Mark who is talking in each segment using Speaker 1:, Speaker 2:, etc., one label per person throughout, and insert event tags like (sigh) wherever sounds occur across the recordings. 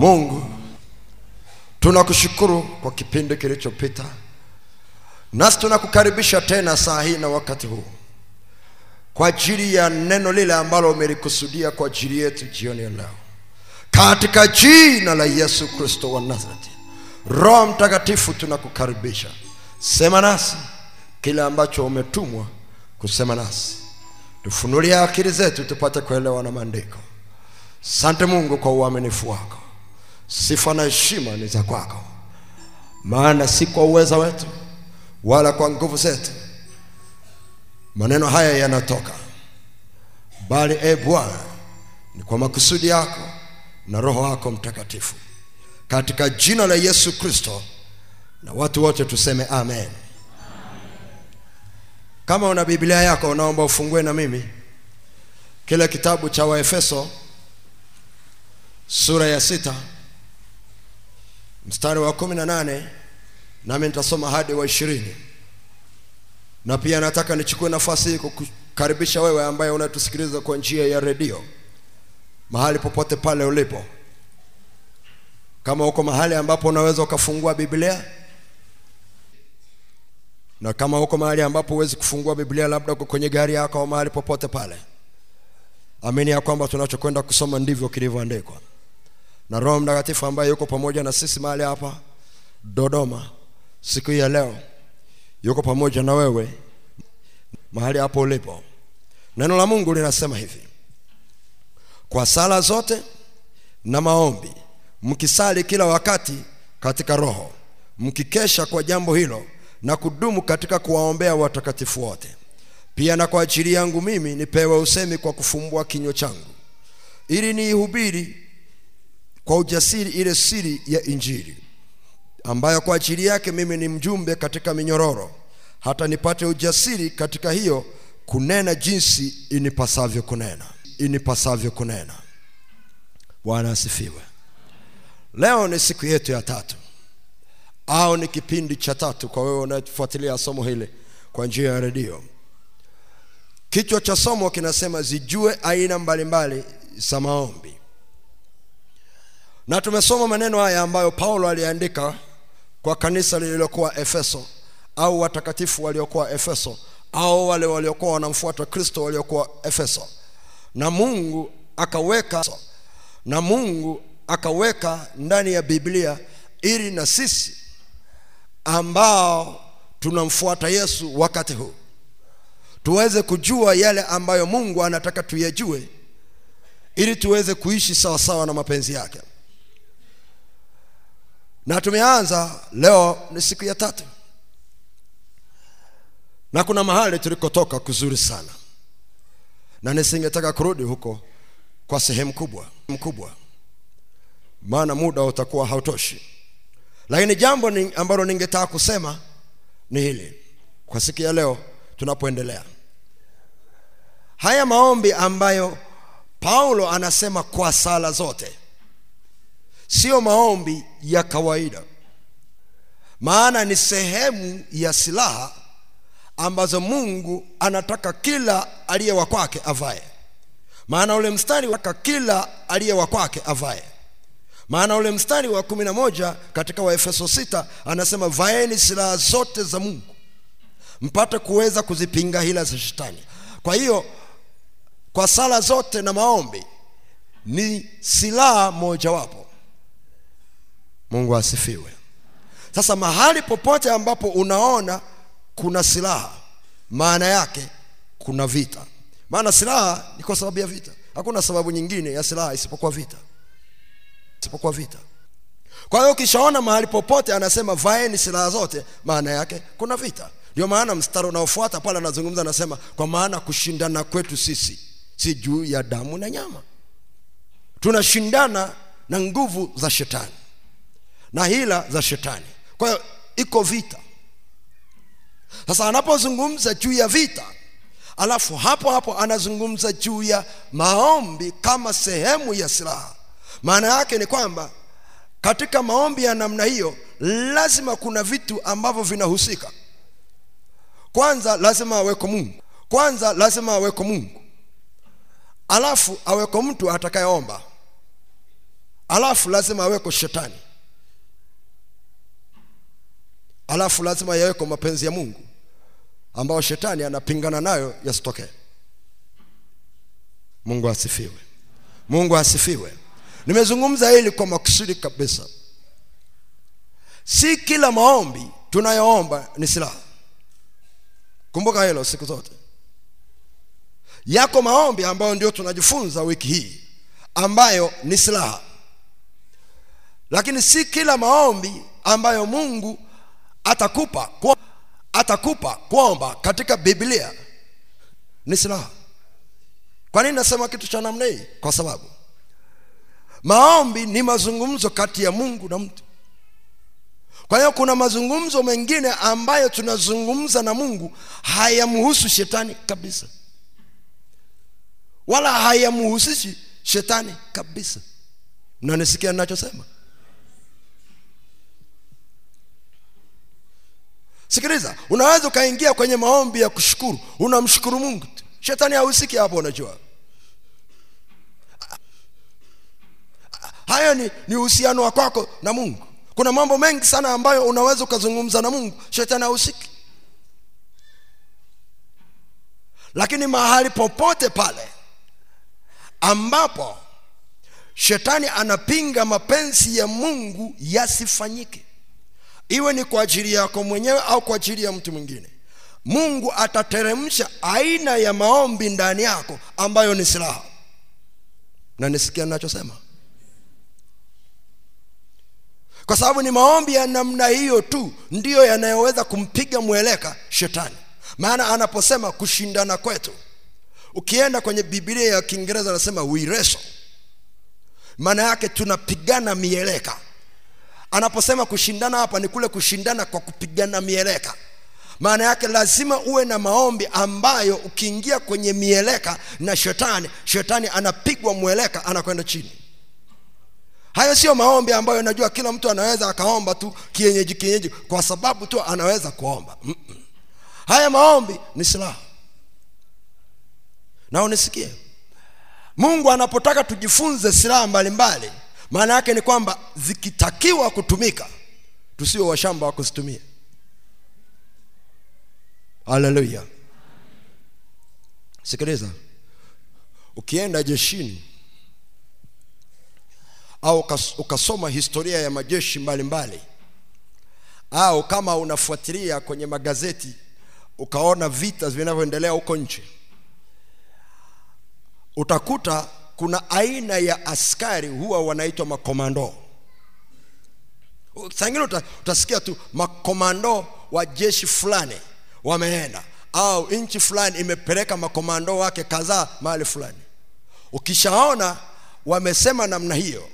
Speaker 1: mungu. Tunakushukuru kwa kipindi kilichopita. Nasi tunakukaribisha tena saa hii na wakati huu. Kwa ajili ya neno lile ambalo umelikusudia kwa ajili yetu jioni ya leo. Katika jina la yesu kristo wa nazareti. Roho mtakatifu tunakukaribisha. Sema nasi kile ambacho umetumwa kusema nasi. Tufunulie akili zetu tupate kuelewa na maandiko. Sante mungu kwa uaminifu wako sifa na heshima ni za kwako. Maana si kwa uweza wetu wala kwa nguvu zetu. Maneno haya yanatoka. Bali e bwana ni kwa makusudi yako na roho wako mtakatifu. Katika jina la yesu kristo na watu wote tuseme amen. Kama una biblia yako unaomba ufungue na mimi kile kitabu cha waefeso sura ya sita mstari wa kumi na nane nami nitasoma hadi wa ishirini. Na pia nataka nichukue nafasi hii kukukaribisha wewe ambaye unatusikiliza kwa njia ya redio mahali popote pale ulipo. Kama uko mahali ambapo unaweza ukafungua biblia na kama uko mahali ambapo huwezi kufungua biblia labda uko kwenye gari yako au mahali popote pale amini ya kwamba tunachokwenda kusoma ndivyo kilivyoandikwa na roho mtakatifu ambaye yuko pamoja na sisi mahali hapa dodoma siku hii ya leo yuko pamoja na wewe mahali hapo ulipo. Neno la mungu linasema hivi kwa sala zote na maombi mkisali kila wakati katika roho mkikesha kwa jambo hilo na kudumu katika kuwaombea watakatifu wote. Pia na kwa ajili yangu mimi nipewe usemi kwa kufumbua kinywa changu ili niihubiri kwa ujasiri ile siri ya injili ambayo kwa ajili yake mimi ni mjumbe katika minyororo hata nipate ujasiri katika hiyo kunena jinsi inipasavyo kunena inipasavyo kunena. Bwana asifiwe. Leo ni siku yetu ya tatu au ni kipindi cha tatu kwa wewe unayefuatilia somo hili kwa njia ya redio. Kichwa cha somo kinasema zijue aina mbalimbali za maombi na tumesoma maneno haya ambayo paulo aliandika kwa kanisa lililokuwa efeso au watakatifu waliokuwa efeso au wale waliokuwa wanamfuata kristo waliokuwa efeso. Na mungu akaweka na mungu akaweka ndani ya biblia ili na sisi ambao tunamfuata yesu wakati huu tuweze kujua yale ambayo mungu anataka tuyajue ili tuweze kuishi sawasawa na mapenzi yake na tumeanza leo ni siku ya tatu. Na kuna mahali tulikotoka kuzuri sana. Na nisingetaka kurudi huko kwa sehemu kubwa mkubwa. Maana muda utakuwa hautoshi. Lakini jambo ni, ambalo ningetaka kusema ni hili. Kwa siku ya leo tunapoendelea. Haya maombi ambayo paulo anasema kwa sala zote sio maombi ya kawaida. Maana ni sehemu ya silaha ambazo mungu anataka kila aliye wa kwake avae. Maana ule mstari waka kila aliye wa kwake avae. Maana ule mstari wa kumi na moja katika waefeso sita anasema vaeni silaha zote za mungu mpate kuweza kuzipinga hila za shetani. Kwa hiyo kwa sala zote na maombi ni silaha mojawapo mungu asifiwe. Sasa mahali popote ambapo unaona kuna silaha maana yake kuna vita. Maana silaha ni kwa sababu ya vita. Hakuna sababu nyingine ya silaha isipokuwa vita. Isipokuwa vita. Kwa hiyo ukishaona mahali popote anasema vaeni silaha zote maana yake kuna vita. Ndio maana mstari unaofuata pale anazungumza anasema kwa maana kushindana kwetu sisi si juu ya damu na nyama. Tunashindana na nguvu za shetani na hila za shetani. Kwa hiyo iko vita. Sasa anapozungumza juu ya vita alafu hapo hapo anazungumza juu ya maombi kama sehemu ya silaha. Maana yake ni kwamba katika maombi ya namna hiyo lazima kuna vitu ambavyo vinahusika. Kwanza lazima aweko mungu. Kwanza lazima aweko mungu. Alafu aweko mtu atakayeomba. Alafu lazima aweko shetani alafu lazima yaweko mapenzi ya mungu ambayo shetani anapingana nayo yasitokee. Mungu asifiwe. Mungu asifiwe. Nimezungumza hili kwa makusudi kabisa. Si kila maombi tunayoomba ni silaha. Kumbuka hilo siku zote. Yako maombi ambayo ndio tunajifunza wiki hii ambayo ni silaha. Lakini si kila maombi ambayo mungu atakupa kwa, atakupa kwamba katika biblia ni silaha. Kwa nini nasema kitu cha namna hii? Kwa sababu maombi ni mazungumzo kati ya mungu na mtu. Kwa hiyo kuna mazungumzo mengine ambayo tunazungumza na mungu hayamhusu shetani kabisa. Wala hayamhusishi shetani kabisa. Mnanisikia ninachosema sikiliza unaweza ukaingia kwenye maombi ya kushukuru. Unamshukuru mungu. Shetani hahusiki hapo unajua. Hayo ni ni uhusiano wa kwako na mungu. Kuna mambo mengi sana ambayo unaweza ukazungumza na mungu. Shetani hahusiki. Lakini mahali popote pale ambapo shetani anapinga mapenzi ya mungu yasifanyike iwe ni kwa ajili yako mwenyewe au kwa ajili ya mtu mwingine. Mungu atateremsha aina ya maombi ndani yako ambayo ni silaha. Na nisikia ninachosema? Kwa sababu ni maombi ya namna hiyo tu ndiyo yanayoweza kumpiga mweleka shetani. Maana anaposema kushindana kwetu ukienda kwenye bibilia ya kiingereza anasema we wrestle. Maana yake tunapigana mieleka anaposema kushindana hapa ni kule kushindana kwa kupigana mieleka. Maana yake lazima uwe na maombi ambayo ukiingia kwenye mieleka na shetani shetani anapigwa mweleka anakwenda chini. Hayo sio maombi ambayo najua kila mtu anaweza akaomba tu kienyeji kienyeji kwa sababu tu anaweza kuomba. Mm-mm. haya maombi ni silaha. Na unisikie? Mungu anapotaka tujifunze silaha mbalimbali maana yake ni kwamba zikitakiwa kutumika tusiwe washamba wa kuzitumia haleluya sikiliza ukienda jeshini au ukasoma historia ya majeshi mbalimbali mbali. au kama unafuatilia kwenye magazeti ukaona vita vinavyoendelea huko nchi utakuta kuna aina ya askari huwa wanaitwa makomando. Sangine utasikia tu makomando wa jeshi fulani wameenda au nchi fulani imepeleka makomando wake kadhaa mahali fulani. Ukishaona wamesema namna hiyo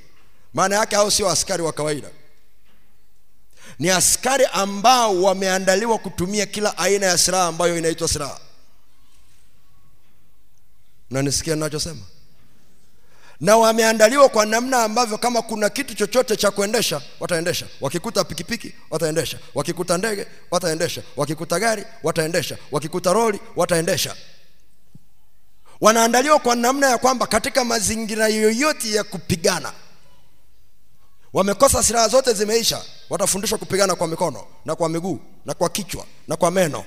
Speaker 1: maana yake hao sio askari wa kawaida. Ni askari ambao wameandaliwa kutumia kila aina ya silaha ambayo inaitwa silaha. Nanisikia ninachosema na wameandaliwa kwa namna ambavyo kama kuna kitu chochote cha kuendesha wataendesha. Wakikuta pikipiki wataendesha. Wakikuta ndege wataendesha. Wakikuta gari wataendesha. Wakikuta roli wataendesha. Wanaandaliwa kwa namna ya kwamba katika mazingira yoyote ya kupigana wamekosa silaha zote zimeisha watafundishwa kupigana kwa mikono na kwa miguu na kwa kichwa na kwa meno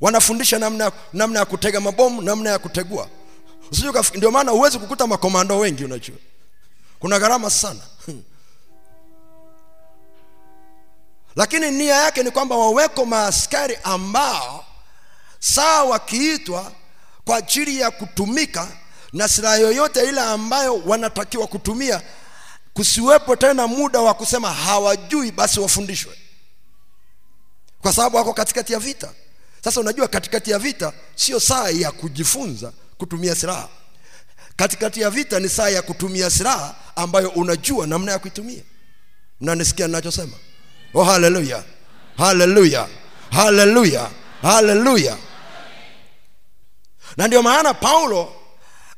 Speaker 1: wanafundisha namna, namna ya kutega mabomu namna ya kutegua. Ndio maana huwezi kukuta makomando wengi unajua. Kuna gharama sana. (laughs) Lakini nia yake ni kwamba waweko maaskari ambao saa wakiitwa kwa ajili ya kutumika na silaha yoyote ile ambayo wanatakiwa kutumia kusiwepo tena muda wa kusema hawajui basi wafundishwe. Kwa sababu wako katikati ya vita sasa unajua katikati ya vita sio saa ya kujifunza kutumia silaha. Katikati ya vita ni saa ya kutumia silaha ambayo unajua namna ya kuitumia. Mnanisikia ninachosema? Oh haleluya haleluya haleluya haleluya na ndio maana paulo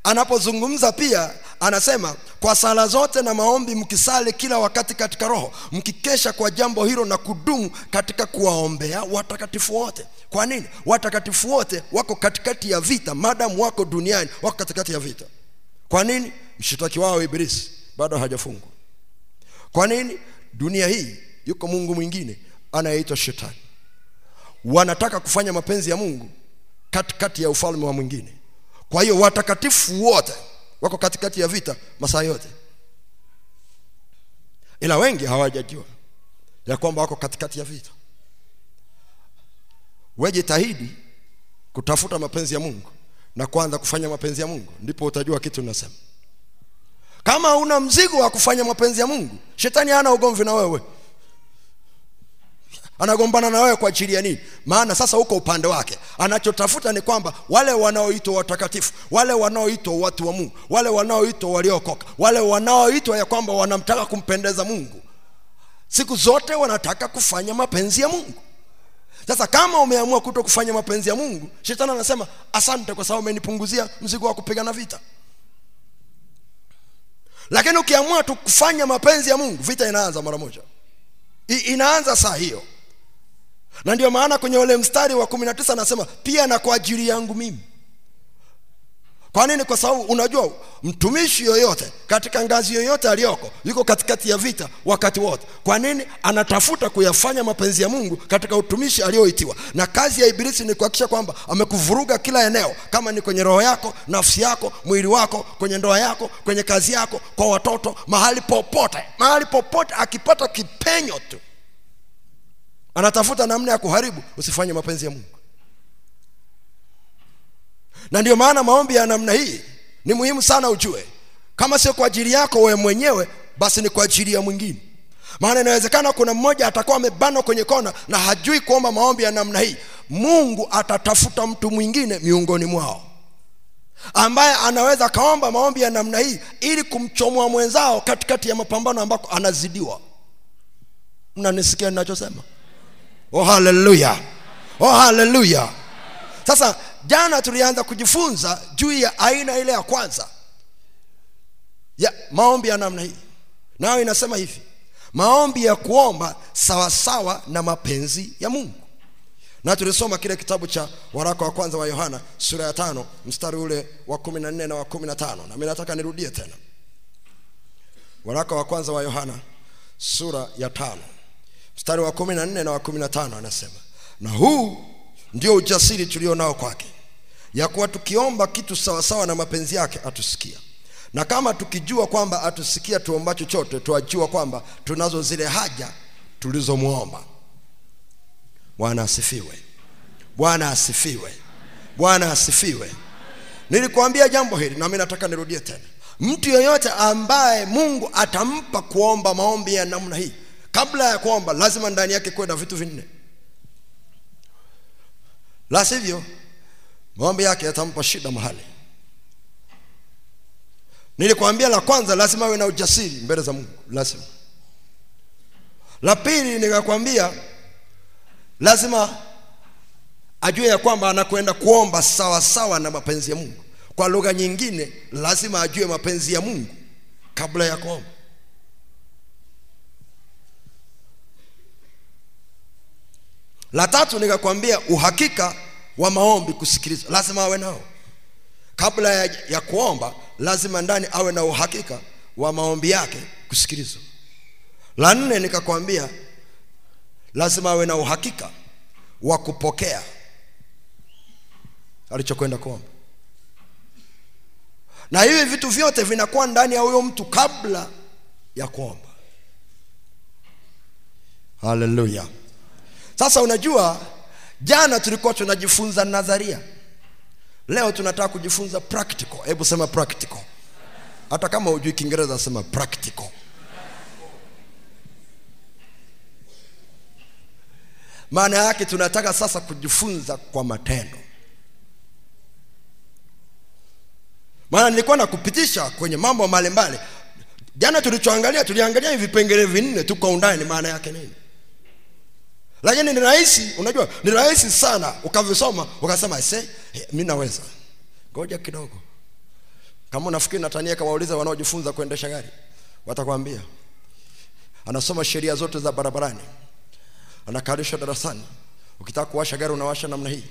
Speaker 1: anapozungumza pia anasema kwa sala zote na maombi mkisali kila wakati katika roho mkikesha kwa jambo hilo na kudumu katika kuwaombea watakatifu wote. Kwa nini? Watakatifu wote wako katikati ya vita madamu wako duniani wako katikati ya vita. Kwa nini? Mshitaki wao ibilisi bado hajafungwa. Kwa nini? Dunia hii yuko mungu mwingine anayeitwa shetani. Wanataka kufanya mapenzi ya mungu katikati ya ufalme wa mwingine. Kwa hiyo watakatifu wote wako katikati ya vita masaa yote. Ila wengi hawajajua ya kwamba wako katikati ya vita. Wejitahidi kutafuta mapenzi ya mungu na kuanza kufanya mapenzi ya mungu ndipo utajua kitu nasema kama una mzigo wa kufanya mapenzi ya mungu shetani hana ugomvi na wewe anagombana na wewe kwa ajili ya nini? Maana sasa uko upande wake. Anachotafuta ni kwamba wale wanaoitwa watakatifu wale wanaoitwa watu wa mungu wale wanaoitwa waliokoka wale wanaoitwa ya kwamba wanamtaka kumpendeza mungu siku zote wanataka kufanya mapenzi ya mungu. Sasa kama umeamua kuto kufanya mapenzi ya mungu shetani anasema asante kwa sababu umenipunguzia mzigo wa kupigana vita. Lakini ukiamua tu kufanya mapenzi ya mungu vita inaanza mara moja. I, inaanza saa hiyo na ndio maana kwenye ule mstari wa kumi na tisa anasema pia na kwa ajili yangu mimi. Kwa nini? Kwa sababu unajua mtumishi yoyote katika ngazi yoyote aliyoko yuko katikati ya vita wakati wote. Kwa nini? Anatafuta kuyafanya mapenzi ya mungu katika utumishi aliyoitiwa. Na kazi ya ibilisi ni kuhakikisha kwamba amekuvuruga kila eneo kama ni kwenye roho yako nafsi yako mwili wako kwenye ndoa yako kwenye kazi yako kwa watoto mahali popote. Mahali popote akipata kipenyo tu anatafuta namna ya kuharibu usifanye mapenzi ya mungu. Na ndio maana maombi ya namna hii ni muhimu sana ujue. Kama sio kwa ajili yako wewe mwenyewe basi ni kwa ajili ya mwingine. Maana inawezekana kuna mmoja atakuwa amebanwa kwenye kona na hajui kuomba maombi ya namna hii. Mungu atatafuta mtu mwingine miongoni mwao ambaye anaweza akaomba maombi ya namna hii ili kumchomoa mwenzao katikati ya mapambano ambako anazidiwa. Mnanisikia ninachosema oh haleluya oh haleluya sasa jana tulianza kujifunza juu ya aina ile ya kwanza. Ya maombi ya namna hii. Nayo inasema hivi. Maombi ya kuomba sawasawa na mapenzi ya mungu. Na tulisoma kile kitabu cha waraka wa kwanza wa yohana sura ya tano mstari ule wa kumi na na wa kumi na tano. Na nataka nirudie tena. Waraka wa kwanza wa yohana sura ya tano mstari wa kumi na nne na wa kumi na tano anasema na huu ndio ujasiri tulio nao kwake ya kuwa tukiomba kitu sawasawa na mapenzi yake atusikia. Na kama tukijua kwamba atusikia tuomba chochote tuajua kwamba tunazo zile haja tulizomwomba. Bwana asifiwe. Bwana asifiwe. Bwana asifiwe. Nilikuambia jambo hili nami nataka nirudie tena. Mtu yoyote ambaye mungu atampa kuomba maombi ya namna hii kabla ya kuomba lazima ndani yake kuwe na vitu vinne. La sivyo maombi yake yatampa shida mahali. Nilikwambia la kwanza lazima awe na ujasiri mbele za mungu. Lazima. La pili nikakwambia lazima ajue ya kwamba anakwenda kuomba sawa sawa na mapenzi ya mungu. Kwa lugha nyingine lazima ajue mapenzi ya mungu kabla ya kuomba la tatu nikakwambia uhakika wa maombi kusikilizwa lazima awe nao. Kabla ya, ya kuomba lazima ndani awe na uhakika wa maombi yake kusikilizwa. La nne nikakwambia lazima awe na uhakika wa kupokea alichokwenda kuomba. Na hivi vitu vyote vinakuwa ndani ya huyo mtu kabla ya kuomba. Haleluya sasa unajua jana tulikuwa tunajifunza nadharia. Leo tunataka kujifunza practical. Hebu sema practical. Hata kama hujui kiingereza sema practical. Maana yake tunataka sasa kujifunza kwa matendo. Maana nilikuwa nakupitisha kwenye mambo mbalimbali. Jana tulichoangalia tuliangalia vipengele vinne tu kwa undani maana yake nini lakini ni rahisi unajua ni rahisi sana ukavisoma ukasema se mi naweza. Ngoja kidogo. Kama unafikiri natania kawauliza wanaojifunza kuendesha gari watakwambia. Anasoma sheria zote za barabarani. Anakalisha darasani. Ukitaka kuwasha gari unawasha namna hii.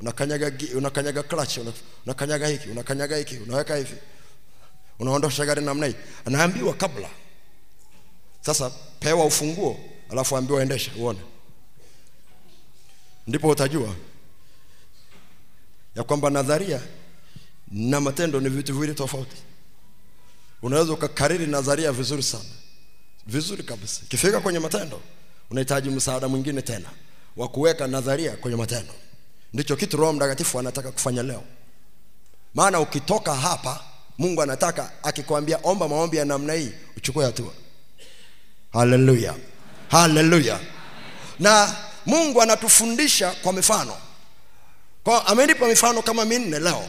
Speaker 1: Unakanyaga unakanyaga clutch unakanyaga hiki unakanyaga hiki unaweka hivi. Unaondosha gari namna hii. Anaambiwa kabla. Sasa pewa ufunguo alafu ambiwa endesha uone ndipo utajua ya kwamba nadharia na matendo ni vitu viwili tofauti. Unaweza ukakariri nadharia vizuri sana. Vizuri kabisa. Ikifika kwenye matendo unahitaji msaada mwingine tena wa kuweka nadharia kwenye matendo. Ndicho kitu roho mtakatifu anataka kufanya leo. Maana ukitoka hapa mungu anataka akikwambia omba maombi ya namna hii uchukue hatua. Haleluya. Haleluya. Na mungu anatufundisha kwa mifano. Kwa amenipa mifano kama minne leo.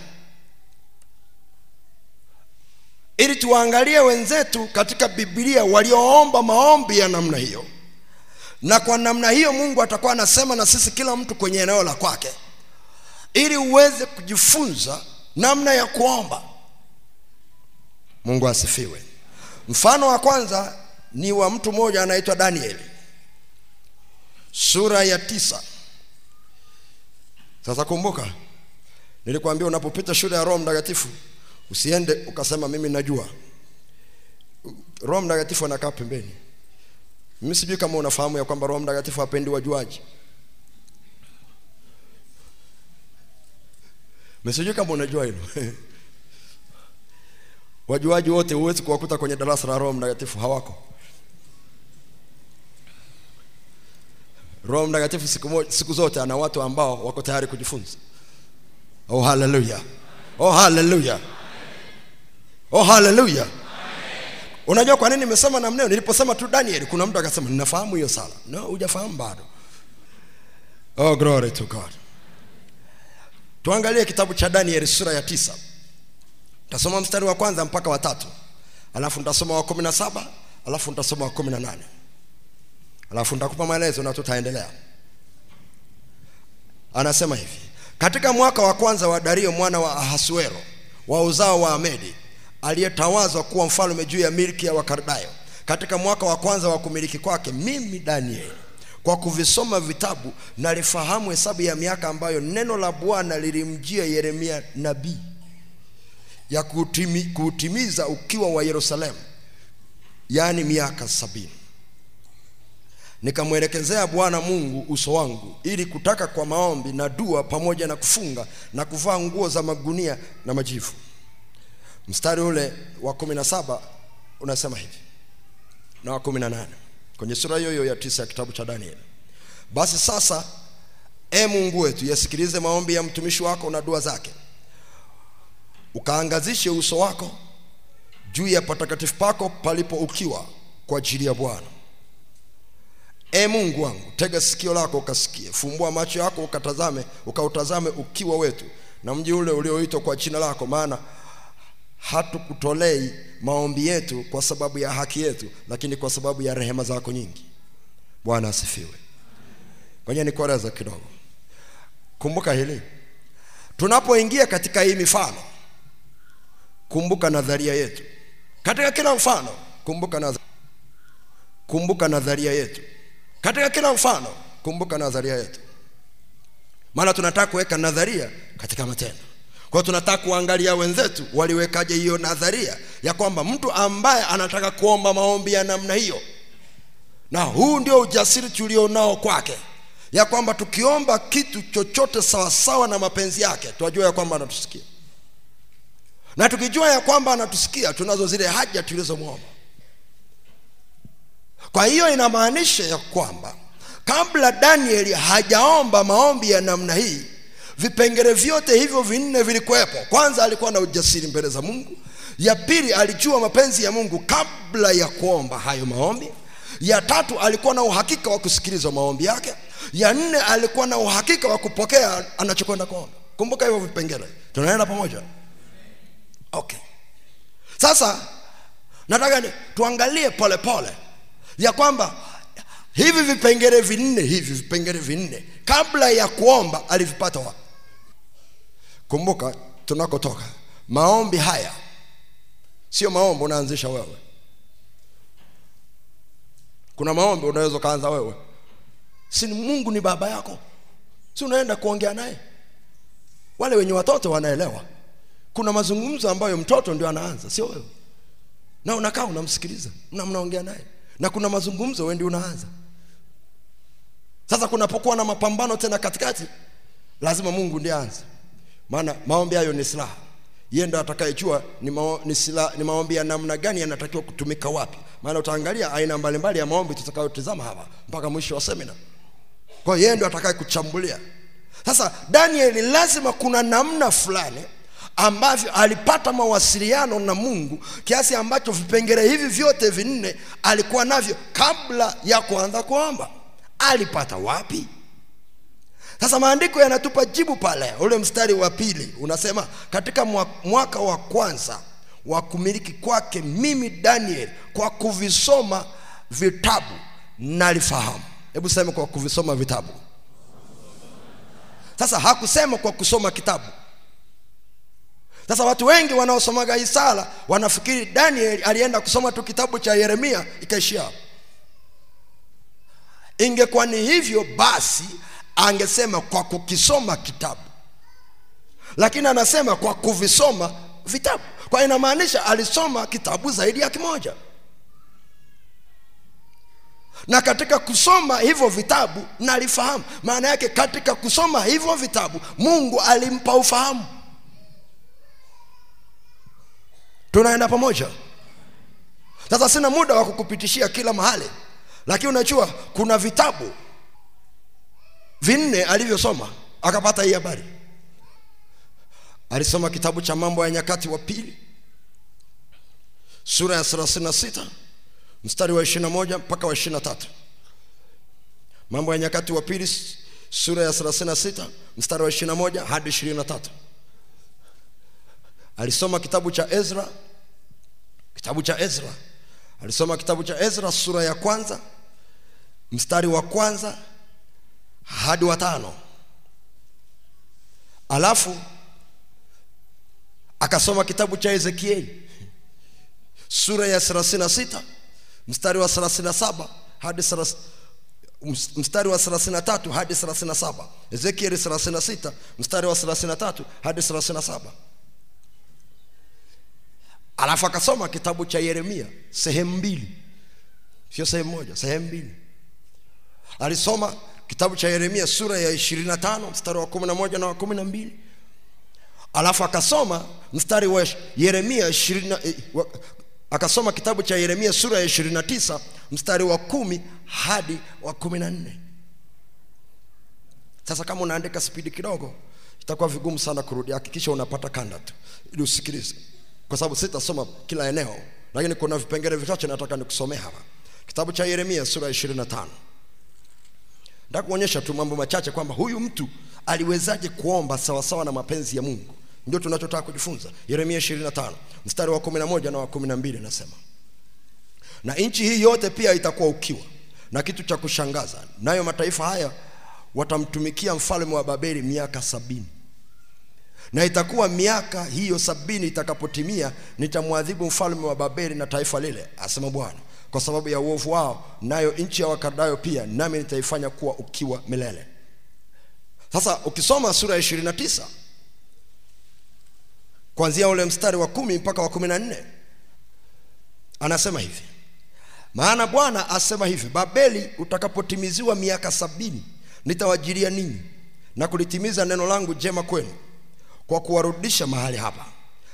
Speaker 1: Ili tuwaangalie wenzetu katika biblia walioomba maombi ya namna hiyo. Na kwa namna hiyo mungu atakuwa anasema na sisi kila mtu kwenye eneo la kwake. Ili uweze kujifunza namna ya kuomba. Mungu asifiwe. Mfano wa kwanza ni wa mtu mmoja anaitwa danieli sura ya tisa. Sasa kumbuka nilikwambia unapopita shule ya roho mtakatifu usiende ukasema mimi najua. Roho mtakatifu anakaa pembeni. Mimi sijui kama unafahamu ya kwamba roho mtakatifu hapendi wajuaji. Msijui kama unajua hilo. (laughs) Wajuaji wote huwezi kuwakuta kwenye darasa la roho mtakatifu hawako roho mtakatifu siku, siku zote ana watu ambao wako tayari kujifunza. Oh haleluya oh haleluya oh haleluya unajua kwa nini nimesema namneo niliposema tu daniel kuna mtu akasema ninafahamu hiyo sala. No hujafahamu bado. Oh glory to god. Tuangalie kitabu cha daniel sura ya tisa. Tasoma mstari wa kwanza mpaka wa tatu. Alafu nitasoma wa kumi na saba alafu nitasoma wa kumi na nane alafu nitakupa maelezo na tutaendelea. Anasema hivi katika mwaka wa kwanza wa dario mwana wa ahasuero wa uzao wa amedi aliyetawazwa kuwa mfalme juu ya milki ya wakardayo katika mwaka wa kwanza wa kumiliki kwake mimi danieli kwa kuvisoma vitabu nalifahamu hesabu ya miaka ambayo neno la bwana lilimjia yeremia nabii ya kuutimi, kuutimiza ukiwa wa yerusalemu yaani miaka sabini nikamwelekezea bwana mungu uso wangu ili kutaka kwa maombi na dua pamoja na kufunga na kuvaa nguo za magunia na majivu. Mstari ule wa kumi na saba unasema hivi na wa kumi na nane. Kwenye sura hiyo hiyo ya tisa ya kitabu cha daniel basi sasa e mungu wetu yasikilize maombi ya mtumishi wako na dua zake. Ukaangazishe uso wako juu ya patakatifu pako palipo ukiwa kwa ajili ya bwana e mungu wangu tega sikio lako ukasikie fumbua macho yako ukatazame ukautazame ukiwa wetu na mji ule ulioitwa kwa jina lako maana hatukutolei maombi yetu kwa sababu ya haki yetu lakini kwa sababu ya rehema zako nyingi. Bwana asifiwe. Kwenye nikueleza kidogo. Kumbuka hili. Tunapoingia katika hii mifano kumbuka nadharia yetu. Katika kila mfano kumbuka nadharia kumbuka nadharia yetu katika kila mfano kumbuka nadharia yetu. Maana tunataka kuweka nadharia katika matendo. Kwa hiyo tunataka kuangalia wenzetu waliwekaje hiyo nadharia ya kwamba mtu ambaye anataka kuomba maombi ya namna hiyo. Na huu ndio ujasiri tulionao kwake. Ya kwamba tukiomba kitu chochote sawasawa na mapenzi yake tunajua ya kwamba anatusikia. Na tukijua ya kwamba anatusikia tunazo zile haja tulizomwomba kwa hiyo inamaanisha ya kwamba kabla danieli hajaomba maombi ya namna hii vipengele vyote hivyo vinne vilikuwepo. Kwanza alikuwa na ujasiri mbele za mungu. Ya pili alijua mapenzi ya mungu kabla ya kuomba hayo maombi. Ya tatu alikuwa na uhakika wa kusikiliza maombi yake. Ya nne alikuwa na uhakika wa kupokea anachokwenda kuomba. Kumbuka hivyo vipengele. Tunaenda pamoja? Okay. Sasa nataka ni, tuangalie polepole pole, ya kwamba hivi vipengele vinne hivi vipengele vinne kabla ya kuomba alivipata wapi? Kumbuka tunakotoka maombi haya sio maombi unaanzisha wewe. Kuna maombi unaweza ukaanza wewe. Si mungu ni baba yako? Si unaenda kuongea naye? Wale wenye watoto wanaelewa. Kuna mazungumzo ambayo mtoto ndio anaanza sio wewe. Na unakaa unamsikiliza na mnaongea naye na kuna mazungumzo wewe ndio unaanza. Sasa kunapokuwa na mapambano tena katikati lazima mungu ndiye maana maombi hayo ni silaha. Yeye ndo atakayejua ni, mao, ni, sila, ni maombi ya namna gani yanatakiwa kutumika wapi. Maana utaangalia aina mbalimbali ya maombi tutakayotizama hapa mpaka mwisho wa semina kwa hiyo yeye ndo atakaye kuchambulia. Sasa danieli lazima kuna namna fulani ambavyo alipata mawasiliano na mungu kiasi ambacho vipengele hivi vyote vinne alikuwa navyo kabla ya kuanza kuomba. Alipata wapi? Sasa maandiko yanatupa jibu pale. Ule mstari wa pili unasema katika mwaka wa kwanza wa kumiliki kwake mimi daniel kwa kuvisoma vitabu nalifahamu. Hebu sema kwa kuvisoma vitabu. Sasa hakusema kwa kusoma kitabu sasa watu wengi wanaosomaga hii wanafikiri daniel alienda kusoma tu kitabu cha yeremia ikaishia hapo. Ingekuwa ni hivyo basi angesema kwa kukisoma kitabu. Lakini anasema kwa kuvisoma vitabu. Kwa inamaanisha alisoma kitabu zaidi ya kimoja. Na katika kusoma hivyo vitabu nalifahamu. Maana yake katika kusoma hivyo vitabu mungu alimpa ufahamu tunaenda pamoja. Sasa sina muda wa kukupitishia kila mahali. Lakini unajua kuna vitabu vinne alivyosoma. Akapata hii habari. Alisoma kitabu cha mambo ya nyakati wa pili sura ya 36 mstari wa 21 mpaka wa 23 mambo ya nyakati wa pili sura ya 36 mstari wa 21 hadi 23 alisoma kitabu cha ezra kitabu cha ezra. Alisoma kitabu cha ezra sura ya kwanza mstari wa kwanza hadi wa tano. Alafu akasoma kitabu cha ezekieli sura ya 36 mstari wa 37 hadi mstari wa 33 hadi 37 ezekieli 36 mstari wa 33 hadi 37 alafu akasoma kitabu cha yeremia sehemu mbili. Sio sehemu moja sehemu mbili. Alisoma kitabu cha yeremia sura ya 25 mstari wa 11 na wa 12 alafu akasoma mstari wa yeremia 20, eh, akasoma kitabu cha yeremia sura ya 29 mstari wa kumi hadi wa kumi na nne. Sasa kama unaandika spidi kidogo itakuwa vigumu sana kurudi. Hakikisha unapata kanda tu ili usikilize kwa sababu sitasoma kila eneo lakini kuna vipengele vichache nataka nikusomee hapa. Kitabu cha yeremia sura ya 25 nataka kuonyesha tu mambo machache kwamba huyu mtu aliwezaje kuomba sawasawa na mapenzi ya mungu. Ndio tunachotaka kujifunza. Yeremia 25 mstari wa 11 na wa 12 nasema na nchi hii yote pia itakuwa ukiwa na kitu cha kushangaza nayo mataifa haya watamtumikia mfalme wa babeli miaka sabini na itakuwa miaka hiyo sabini itakapotimia nitamwadhibu mfalme wa babeli na taifa lile asema bwana kwa sababu ya uovu wao nayo nchi ya wakadayo pia nami nitaifanya kuwa ukiwa milele. Sasa ukisoma sura ya 29 kuanzia ule mstari wa kumi mpaka wa kumi na nne anasema hivi. Maana bwana asema hivi babeli utakapotimiziwa miaka sabini nitawajilia ninyi na kulitimiza neno langu jema kwenu kwa kuwarudisha mahali hapa.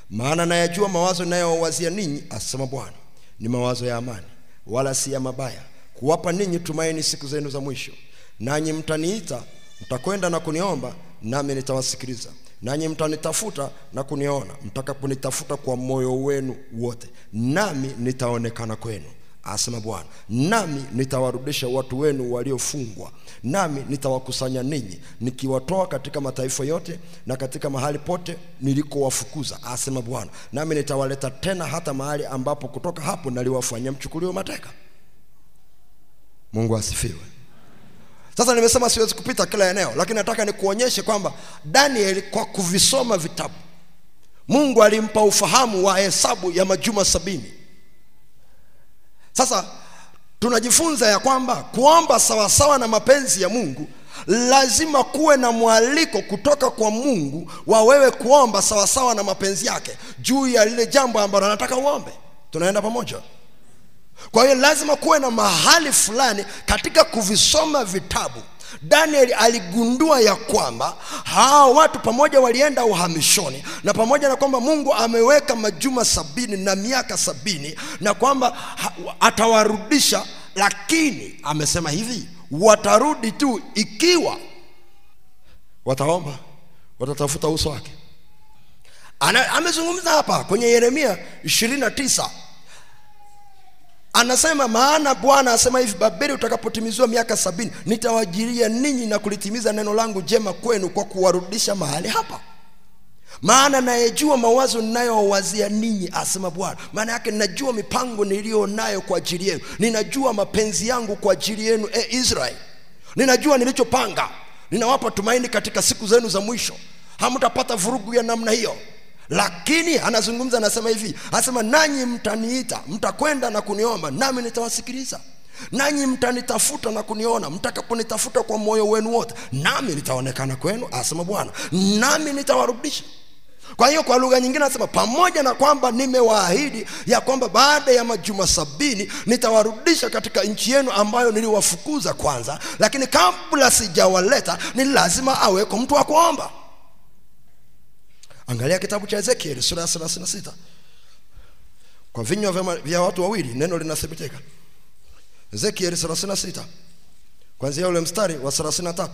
Speaker 1: Maana nayajua mawazo ninayowawazia ninyi asema bwana. Ni mawazo ya amani wala si ya mabaya kuwapa ninyi tumaini siku zenu za mwisho. Nanyi mtaniita mtakwenda na kuniomba nami nitawasikiliza. Nanyi mtanitafuta na kuniona mtakaponitafuta kwa moyo wenu wote nami nitaonekana kwenu asema bwana nami nitawarudisha watu wenu waliofungwa. Nami nitawakusanya ninyi nikiwatoa katika mataifa yote na katika mahali pote nilikowafukuza asema bwana. Nami nitawaleta tena hata mahali ambapo kutoka hapo naliwafanyia mchukuliwe mateka. Mungu asifiwe. Sasa nimesema siwezi kupita kila eneo lakini nataka nikuonyeshe kwamba daniel kwa kuvisoma vitabu mungu alimpa ufahamu wa hesabu ya majuma sabini sasa tunajifunza ya kwamba kuomba sawasawa na mapenzi ya mungu lazima kuwe na mwaliko kutoka kwa mungu wa wewe kuomba sawasawa na mapenzi yake juu ya lile jambo ambalo anataka uombe. Tunaenda pamoja. Kwa hiyo lazima kuwe na mahali fulani katika kuvisoma vitabu daniel aligundua ya kwamba hawa watu pamoja walienda uhamishoni na pamoja na kwamba mungu ameweka majuma sabini na miaka sabini na kwamba atawarudisha lakini amesema hivi watarudi tu ikiwa wataomba watatafuta uso wake. Amezungumza hapa kwenye yeremia 29 anasema maana bwana asema hivi babeli utakapotimiziwa miaka sabini nitawajiria ninyi na kulitimiza neno langu jema kwenu kwa kuwarudisha mahali hapa. Maana nayejua mawazo ninayowazia ninyi asema bwana. Maana yake ninajua mipango niliyo nayo kwa ajili yenu. Ninajua mapenzi yangu kwa ajili yenu e israeli. Ninajua nilichopanga. Ninawapa tumaini katika siku zenu za mwisho. Hamtapata vurugu ya namna hiyo lakini anazungumza anasema hivi anasema nanyi mtaniita mtakwenda na kuniomba nami nitawasikiliza. Nanyi mtanitafuta na kuniona mtakaponitafuta kwa moyo wenu wote nami nitaonekana kwenu asema bwana. Nami nitawarudisha. Kwa hiyo kwa lugha nyingine anasema pamoja na kwamba nimewaahidi ya kwamba baada ya majuma sabini nitawarudisha katika nchi yenu ambayo niliwafukuza kwanza lakini kabla sijawaleta ni lazima aweko mtu wa kuomba angalia kitabu cha ezekieli sura ya 36 kwa vinywa vya, watu wawili neno linathibitika. Ezekieli 36 kwanzia ule mstari wa 33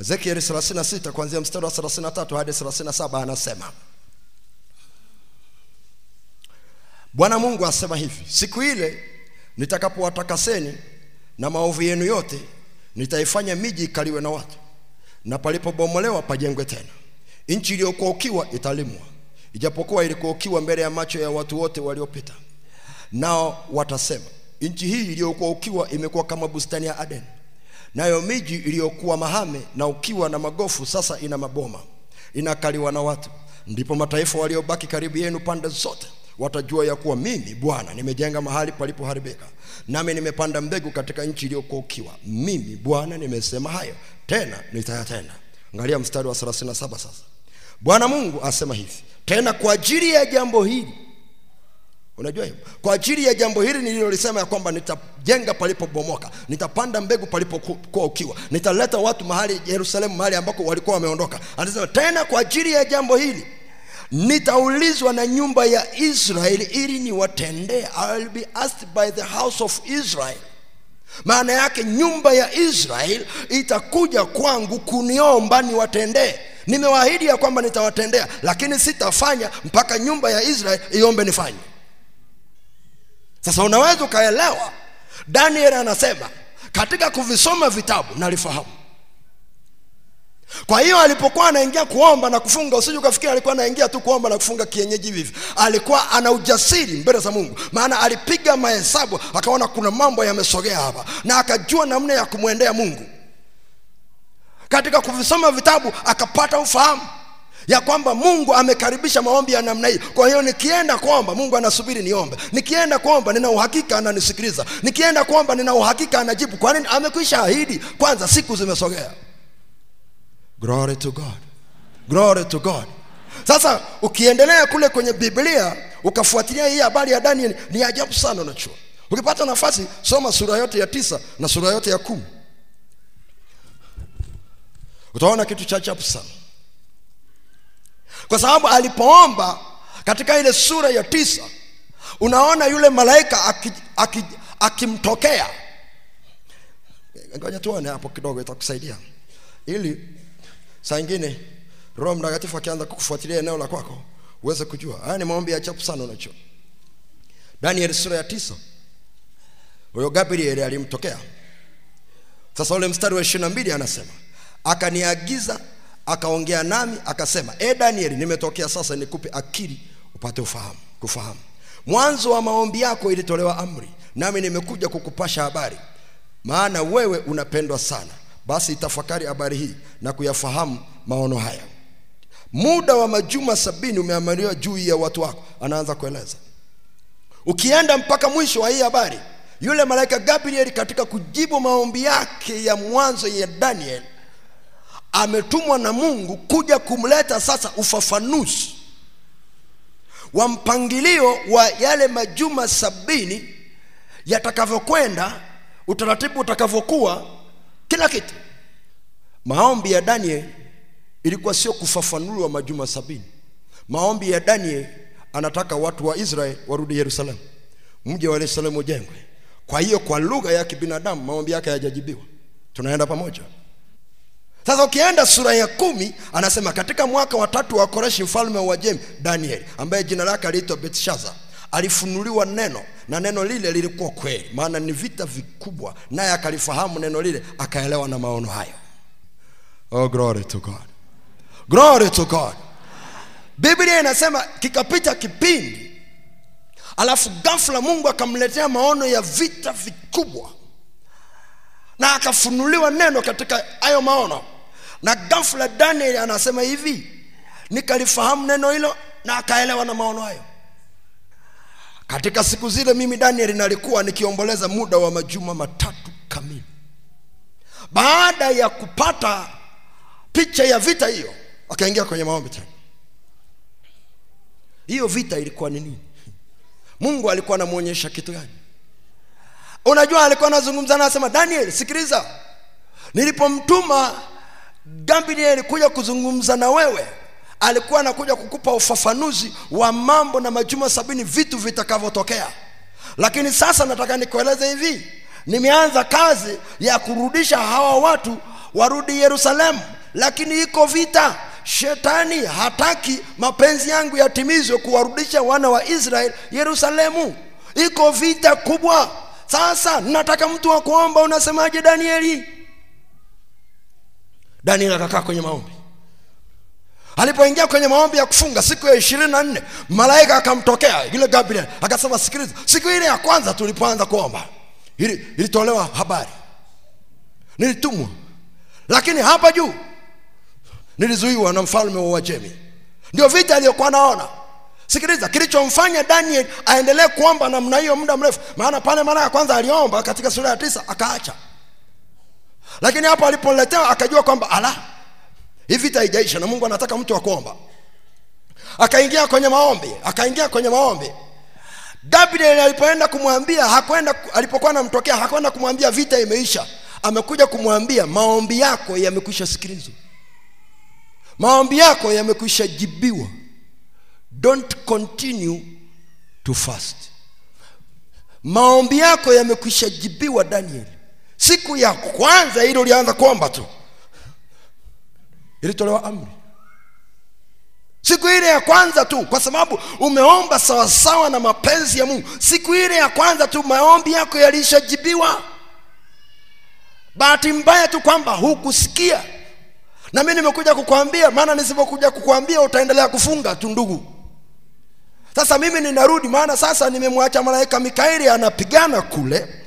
Speaker 1: ezekieli 36 kuanzia mstari wa 33 hadi 37 anasema bwana mungu asema hivi siku ile nitakapowatakaseni na maovu yenu yote nitaifanya miji ikaliwe na watu na palipobomolewa pajengwe tena. Nchi iliyokuwa ukiwa italimwa. Ijapokuwa ilikuwa ukiwa mbele ya macho ya watu wote waliopita. Nao watasema nchi hii iliyokuwa ukiwa imekuwa kama bustani ya aden. Nayo miji iliyokuwa mahame na ukiwa na magofu sasa ina maboma. Inakaliwa na watu. Ndipo mataifa waliobaki karibu yenu pande zote watajua ya kuwa mimi bwana nimejenga mahali palipoharibika nami nimepanda mbegu katika nchi iliyokuwa ukiwa. Mimi bwana nimesema hayo. Tena nitayatenda angalia mstari wa 37 sasa. Bwana mungu asema hivi. Tena kwa ajili ya jambo hili. Unajua hivyo kwa ajili ya jambo hili nililolisema ya kwamba nitajenga palipobomoka. Nitapanda mbegu palipokuwa ukiwa. Nitaleta watu mahali yerusalemu mahali ambako walikuwa wameondoka. Anasema tena kwa ajili ya jambo hili nitaulizwa na nyumba ya israeli ili niwatendee. I will be asked by the house of israel. Maana yake nyumba ya israel itakuja kwangu kuniomba niwatendee. Nimewaahidi ya kwamba nitawatendea lakini sitafanya mpaka nyumba ya israel iombe nifanye. Sasa unaweza ukaelewa. Daniel anasema katika kuvisoma vitabu nalifahamu kwa hiyo alipokuwa anaingia kuomba na kufunga usije ukafikiri alikuwa anaingia tu kuomba na kufunga kienyeji hivi. Alikuwa ana ujasiri mbele za mungu. Maana alipiga mahesabu akaona kuna mambo yamesogea hapa. Na akajua namna ya kumwendea mungu. Katika kuvisoma vitabu akapata ufahamu ya kwamba mungu amekaribisha maombi ya namna hii. Kwa hiyo nikienda kuomba mungu anasubiri niombe. Nikienda kuomba nina uhakika ananisikiliza. Nikienda kuomba nina uhakika anajibu. Kwa nini? Amekwisha ahidi. Kwanza siku zimesogea glory to god. Glory to god. Sasa ukiendelea kule kwenye biblia ukafuatilia hii habari ya daniel ni ajabu sana unachua ukipata nafasi soma sura yote ya tisa na sura yote ya kumi. Utaona kitu cha ajabu sana. Kwa sababu alipoomba katika ile sura ya tisa unaona yule malaika akimtokea aki, aki ngoja tuone hapo kidogo itakusaidia. Ili saa ingine roho mtakatifu akianza kukufuatilia eneo la kwako uweze kujua. Haya ni maombi ya chapu sana unacho daniel sura ya tisa. Huyo gabriel alimtokea. Sasa ule mstari wa ishirina mbili anasema akaniagiza akaongea nami akasema e danieli nimetokea sasa nikupe akili upate ufahamu kufahamu. Mwanzo wa maombi yako ilitolewa amri nami nimekuja kukupasha habari maana wewe unapendwa sana basi itafakari habari hii na kuyafahamu maono haya. Muda wa majuma sabini umeamaliwa juu ya watu wako. Anaanza kueleza. Ukienda mpaka mwisho wa hii habari yule malaika gabriel katika kujibu maombi yake ya mwanzo ya daniel ametumwa na mungu kuja kumleta sasa ufafanuzi wa mpangilio wa yale majuma sabini yatakavyokwenda utaratibu utakavyokuwa kila kitu. Maombi ya daniel ilikuwa sio kufafanuliwa majuma sabini. Maombi ya daniel anataka watu wa israel warudi yerusalemu. Mji wa yerusalemu ujengwe. Kwa hiyo kwa lugha ya kibinadamu maombi yake hayajajibiwa. Tunaenda pamoja. Sasa ukienda sura ya kumi anasema katika mwaka wa tatu wa koreshi mfalme wa Jemi danieli ambaye jina lake aliitwa betshaza alifunuliwa neno na neno lile lilikuwa kweli maana ni vita vikubwa naye akalifahamu neno lile akaelewa na maono hayo. Oh, glory to god. Glory to god. Biblia inasema kikapita kipindi alafu ghafla mungu akamletea maono ya vita vikubwa na akafunuliwa neno katika hayo maono. Na ghafla daniel anasema hivi nikalifahamu neno hilo na akaelewa na maono hayo katika siku zile mimi daniel nalikuwa nikiomboleza muda wa majuma matatu kamili. Baada ya kupata picha ya vita hiyo akaingia kwenye maombi tena. Hiyo vita ilikuwa ni nini? Mungu alikuwa anamwonyesha kitu gani? Unajua alikuwa anazungumza na anasema daniel sikiliza. Nilipomtuma gabriel kuja kuzungumza na wewe alikuwa anakuja kukupa ufafanuzi wa mambo na majuma sabini vitu vitakavyotokea. Lakini sasa nataka nikueleze hivi. Nimeanza kazi ya kurudisha hawa watu warudi yerusalemu. Lakini iko vita. Shetani hataki mapenzi yangu yatimizwe kuwarudisha wana wa israeli yerusalemu. Iko vita kubwa. Sasa nataka mtu wa kuomba unasemaje danieli? Danieli akakaa kwenye maombi alipoingia kwenye maombi ya kufunga siku ya ishirini na nne malaika akamtokea. Yule gabriel akasema sikiliza siku ile ya kwanza tulipoanza kuomba ili ilitolewa habari. Nilitumwa lakini hapa juu nilizuiwa na mfalme wa uajemi. Ndio vita aliyokuwa naona sikiliza kilichomfanya daniel aendelee kuomba namna hiyo muda mrefu maana pale mara ya kwanza aliomba katika sura ya tisa akaacha. Lakini hapo alipoletewa akajua kwamba ala hii vita haijaisha na mungu anataka mtu wa kuomba. Akaingia kwenye maombi akaingia kwenye maombi. Gabriel alipoenda kumwambia hakwenda alipokuwa anamtokea hakwenda kumwambia vita imeisha. Amekuja kumwambia maombi yako yamekwisha sikilizwa. Maombi yako yamekwisha jibiwa. Don't continue to fast. Maombi yako yamekwisha jibiwa daniel. Siku ya kwanza ili ulianza kuomba tu ilitolewa amri. Siku ile ya kwanza tu kwa sababu umeomba sawasawa na mapenzi ya mungu. Siku ile ya kwanza tu maombi yako yalishajibiwa. Bahati mbaya tu kwamba hukusikia. Na mi nimekuja kukwambia maana nisipokuja kukwambia utaendelea kufunga tu ndugu. Sasa mimi ninarudi maana sasa nimemwacha malaika mikaeli anapigana kule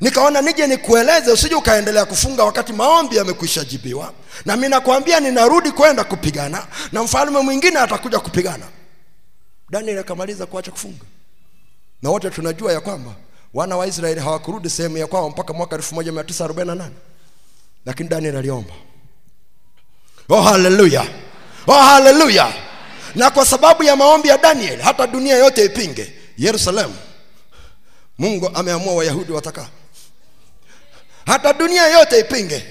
Speaker 1: nikaona nije nikueleze usije ukaendelea kufunga wakati maombi yamekwisha jibiwa. Na mi nakwambia ninarudi kwenda kupigana na mfalme mwingine atakuja kupigana. Daniel akamaliza kuacha kufunga. Na wote tunajua ya kwamba wana wa israeli hawakurudi sehemu ya kwao mpaka mwaka 1948 lakini daniel aliomba. Oh haleluya oh haleluya na kwa sababu ya maombi ya daniel hata dunia yote ipinge. Yerusalemu. Mungu ameamua wayahudi watakaa hata dunia yote ipinge.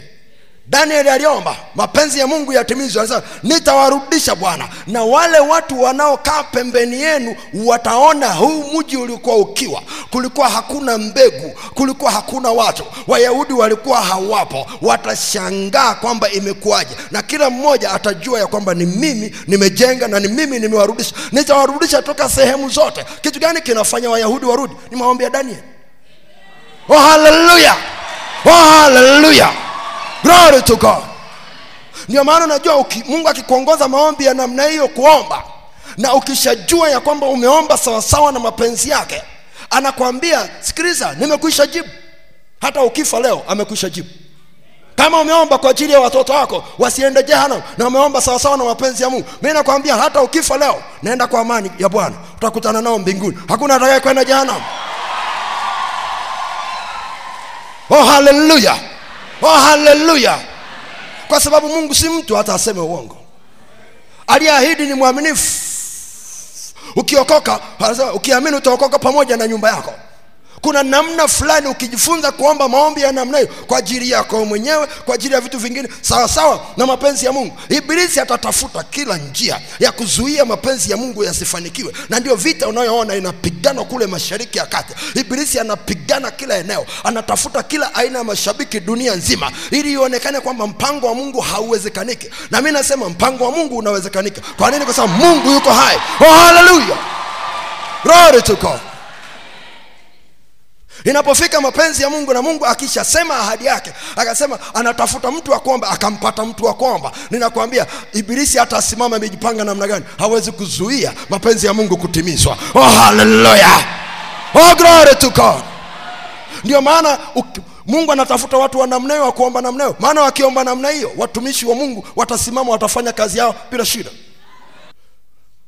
Speaker 1: Danieli aliomba mapenzi ya mungu yatimizwe. Anasema nitawarudisha bwana na wale watu wanaokaa pembeni yenu wataona huu mji ulikuwa ukiwa. Kulikuwa hakuna mbegu kulikuwa hakuna watu. Wayahudi walikuwa hawapo. Watashangaa kwamba imekuwaje na kila mmoja atajua ya kwamba ni mimi nimejenga na ni mimi nimewarudisha. Nitawarudisha toka sehemu zote. Kitu gani kinafanya wayahudi warudi? Ni maombi ya danieli oh haleluya oh haleluya glory to god. Ndio maana unajua mungu akikuongoza maombi ya namna hiyo kuomba na ukishajua ya kwamba umeomba sawasawa na mapenzi yake anakwambia sikiliza nimekwisha jibu. Hata ukifa leo amekwisha jibu. Kama umeomba kwa ajili ya watoto wako wasiende jehanamu na umeomba sawasawa na mapenzi ya mungu. Mi nakwambia hata ukifa leo naenda kwa amani ya bwana. Utakutana nao mbinguni. Hakuna atakaye kwenda jehanamu oh haleluya oh haleluya kwa sababu mungu si mtu hata aseme uongo. Aliyeahidi ni mwaminifu. Ukiokoka ukiamini utaokoka pamoja na nyumba yako kuna namna fulani ukijifunza kuomba maombi ya namna hiyo kwa ajili yako mwenyewe kwa ajili ya vitu vingine sawa sawa na mapenzi ya mungu. Ibilisi atatafuta kila njia ya kuzuia mapenzi ya mungu yasifanikiwe na ndio vita unayoona inapigana kule mashariki ya kati. Ibilisi anapigana kila eneo anatafuta kila aina ya mashabiki dunia nzima ili ionekane kwamba mpango wa mungu hauwezekaniki. Na mi nasema mpango wa mungu unawezekanika. Kwa nini? Kwa sababu mungu yuko hai. Oh haleluya glory to god inapofika mapenzi ya mungu na mungu akishasema ahadi yake akasema anatafuta mtu wa kuomba akampata mtu wa kuomba. Ninakwambia ibilisi hata asimama amejipanga namna gani hawezi kuzuia mapenzi ya mungu kutimizwa. Oh haleluya! Oh glory to god! Ndio maana mungu anatafuta watu wa namna hiyo wa kuomba namna hiyo. Maana wakiomba namna hiyo watumishi wa mungu watasimama watafanya kazi yao bila shida.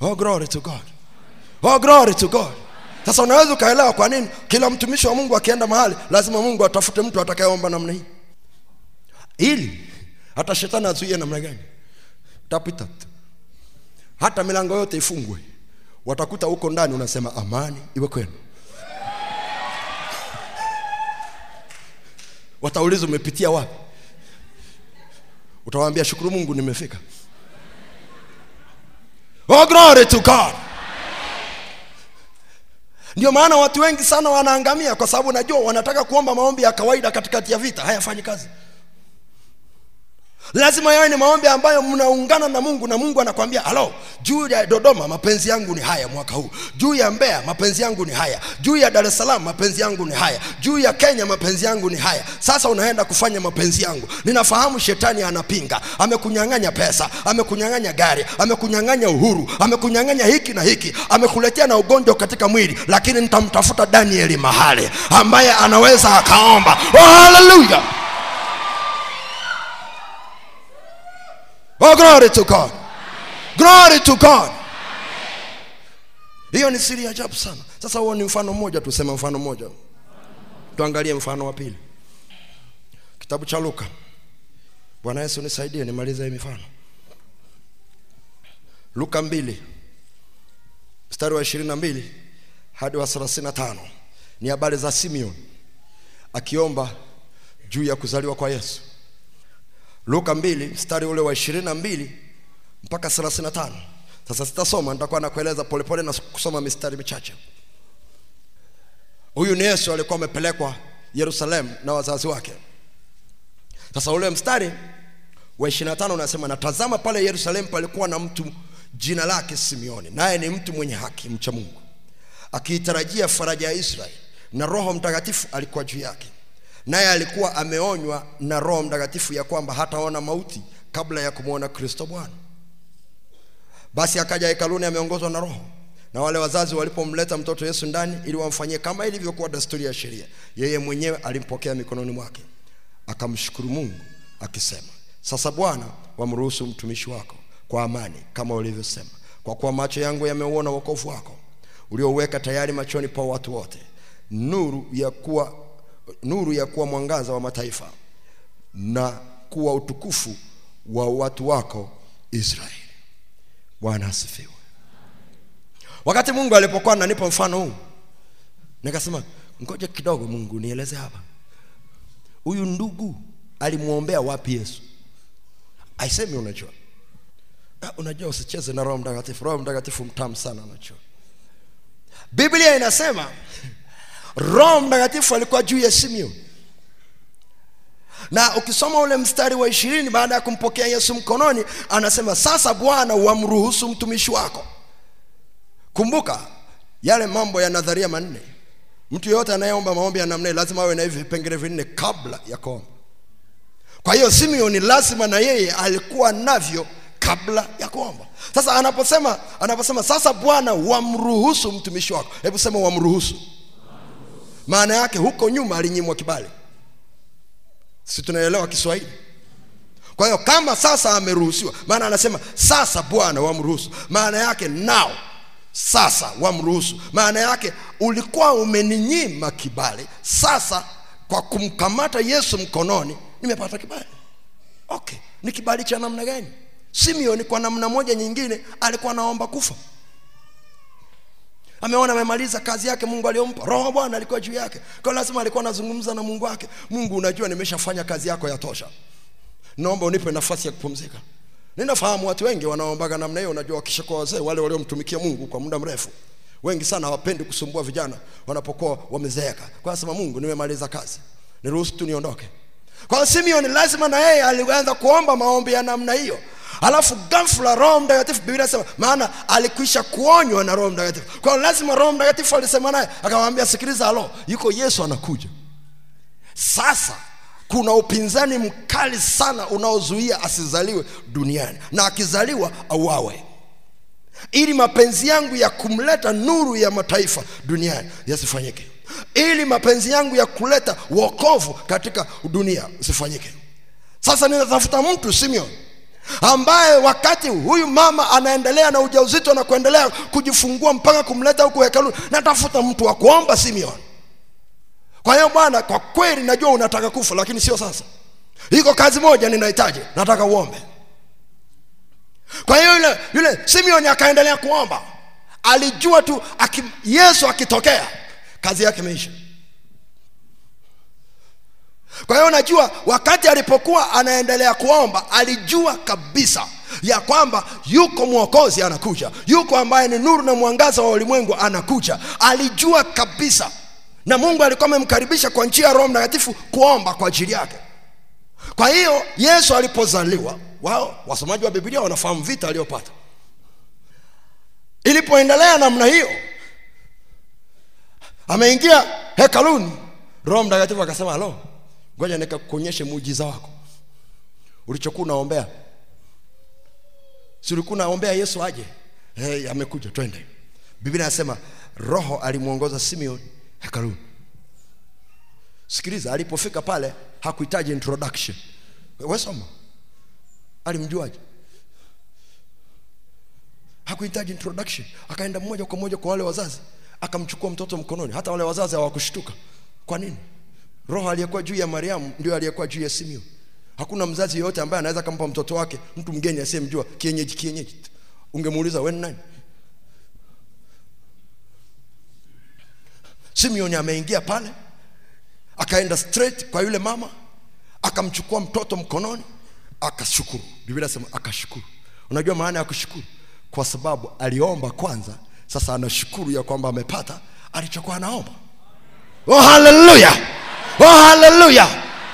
Speaker 1: Oh glory to god! Oh glory to god sasa unaweza ukaelewa kwa nini kila mtumishi wa mungu akienda mahali lazima mungu atafute mtu atakayeomba namna hii. Ili hata shetani azuie namna gani? Tapita hata milango yote ifungwe. Watakuta huko ndani unasema amani iwe kwenu. Watauliza umepitia wapi? Utawaambia shukuru mungu nimefika. Oh glory to god ndio maana watu wengi sana wanaangamia kwa sababu najua wanataka kuomba maombi ya kawaida katikati ya vita. Hayafanyi kazi lazima yawe ni maombi ambayo mnaungana na mungu na mungu anakwambia halo juu ya dodoma mapenzi yangu ni haya mwaka huu. Juu ya mbeya mapenzi yangu ni haya. Juu ya dar es salaam mapenzi yangu ni haya. Juu ya kenya mapenzi yangu ni haya. Sasa unaenda kufanya mapenzi yangu. Ninafahamu shetani anapinga. Amekunyang'anya pesa. Amekunyang'anya gari. Amekunyang'anya uhuru. Amekunyang'anya hiki na hiki. Amekuletea na ugonjwa katika mwili. Lakini nitamtafuta danieli mahali ambaye anaweza akaomba. Oh, haleluya Oh, glory to God. Glory to God. Hiyo ni siri ya ajabu sana. Sasa huo ni mfano mmoja, tuseme mfano mmoja. Tuangalie mfano wa pili. Kitabu cha Luka. Bwana Yesu nisaidie nimalize hii mifano. Luka mbili mstari wa ishirini na mbili hadi wa thelathini na tano ni habari za Simeon akiomba juu ya kuzaliwa kwa Yesu. Luka mbili mstari ule wa ishirini na mbili mpaka thelathini na tano. Sasa sitasoma, nitakuwa nakueleza polepole na kusoma mistari michache. Huyu ni Yesu alikuwa amepelekwa Yerusalemu na wazazi wake. Sasa ule mstari wa ishirini na tano unasema, natazama pale Yerusalemu palikuwa na mtu jina lake Simeoni, naye ni mtu mwenye haki, mcha Mungu, akiitarajia faraja ya Israeli, na Roho Mtakatifu alikuwa juu yake naye alikuwa ameonywa na roho mtakatifu ya kwamba hataona mauti kabla ya kumwona kristo bwana. Basi akaja hekaluni ameongozwa na roho. Na wale wazazi walipomleta mtoto yesu ndani ili wamfanyie kama ilivyokuwa dasturi ya sheria yeye mwenyewe alimpokea mikononi mwake. Akamshukuru mungu akisema sasa bwana wamruhusu mtumishi wako kwa amani kama ulivyosema. Kwa kuwa macho yangu yameuona wokovu wako ulioweka tayari machoni pa watu wote. Nuru ya kuwa nuru ya kuwa mwangaza wa mataifa na kuwa utukufu wa watu wako Israeli. Bwana asifiwe. Wakati Mungu alipokuwa ananipa mfano huu, nikasema ngoja kidogo, Mungu nieleze hapa, huyu ndugu alimwombea wapi Yesu? aisemi unajua Ah, unajua usicheze na roho mtakatifu roho mtakatifu mtamu sana unajua biblia inasema roho mtakatifu alikuwa juu ya simeon na ukisoma ule mstari wa ishirini baada ya kumpokea yesu mkononi anasema sasa bwana wamruhusu mtumishi wako. Kumbuka yale mambo ya nadharia manne. Mtu yeyote anayeomba maombi ya namna lazima awe na hivi vipengele vinne kabla ya kuomba. Kwa hiyo simeoni lazima na yeye alikuwa navyo kabla ya kuomba. Sasa anaposema anaposema sasa bwana wamruhusu mtumishi wako. Hebu sema wamruhusu maana yake huko nyuma alinyimwa kibali. Si tunaelewa kiswahili? Kwa hiyo kama sasa ameruhusiwa maana anasema sasa bwana wamruhusu. Maana yake nao sasa wamruhusu. Maana yake ulikuwa umeninyima kibali sasa kwa kumkamata yesu mkononi nimepata kibali. Okay ni kibali cha namna gani? Simeoni kwa namna moja nyingine alikuwa anaomba kufa ameona amemaliza kazi yake mungu aliyompa. Roho wa bwana alikuwa juu yake. Kwa lazima alikuwa anazungumza na mungu wake. Mungu unajua nimeshafanya kazi yako yatosha naomba unipe nafasi ya kupumzika. Ninafahamu watu wengi wanaombaga namna hiyo. Unajua wakishakuwa wazee wale waliomtumikia mungu kwa muda mrefu wengi sana hawapendi kusumbua vijana wanapokuwa wamezeeka. Kwa nasema mungu nimemaliza kazi. Niruhusu tu niondoke. Kwa simeon lazima na yeye alianza kuomba maombi ya namna hiyo alafu ghafla roho mtakatifu biblia inasema maana alikwisha kuonywa na roho mtakatifu. Kwa lazima roho mtakatifu alisema naye akamwambia sikiliza alo yuko yesu anakuja. Sasa kuna upinzani mkali sana unaozuia asizaliwe duniani na akizaliwa auawe. Ili mapenzi yangu ya kumleta nuru ya mataifa duniani yasifanyike. Ili mapenzi yangu ya kuleta wokovu katika dunia usifanyike. Sasa ninatafuta mtu simeon ambaye wakati huyu mama anaendelea na ujauzito na kuendelea kujifungua mpaka kumleta huku hekalu natafuta mtu wa kuomba simeon kwa hiyo bwana kwa kweli najua unataka kufa lakini sio sasa. Iko kazi moja ninahitaji nataka uombe. Kwa hiyo yule yule simeon akaendelea kuomba. Alijua tu aki, yesu akitokea kazi yake imeisha kwa hiyo unajua wakati alipokuwa anaendelea kuomba alijua kabisa ya kwamba yuko mwokozi anakuja yuko ambaye ni nuru na mwangaza wa ulimwengu anakuja. Alijua kabisa. Na mungu alikuwa amemkaribisha kwa njia ya roho mtakatifu kuomba kwa ajili yake. Kwa hiyo yesu alipozaliwa wao wasomaji wa biblia wanafahamu vita aliyopata. Ilipoendelea namna hiyo ameingia hekaluni roho mtakatifu akasema halo ngoja nikakuonyeshe muujiza wako. Ulichokuwa unaombea. Si ulikuwa unaombea yesu aje? Hey, amekuja twende. Biblia anasema roho alimwongoza simeon hekaluni. Sikiliza alipofika pale hakuhitaji introduction. Wesoma alimjuaje? Hakuhitaji introduction. Akaenda moja kwa moja kwa wale wazazi akamchukua mtoto mkononi. Hata wale wazazi hawakushtuka. Kwa nini roho aliyekuwa juu ya mariamu ndio aliyekuwa juu ya simeon. Hakuna mzazi yeyote ambaye anaweza kampa mtoto wake mtu mgeni asiyemjua kienyeji kienyeji. Ungemuuliza wewe nani? Simeoni ameingia pale akaenda straight kwa yule mama akamchukua mtoto mkononi akashukuru. Biblia nasema akashukuru. Unajua maana ya kushukuru? Kwa sababu aliomba kwanza sasa anashukuru ya kwamba amepata alichokuwa anaomba. Oh haleluya oh haleluya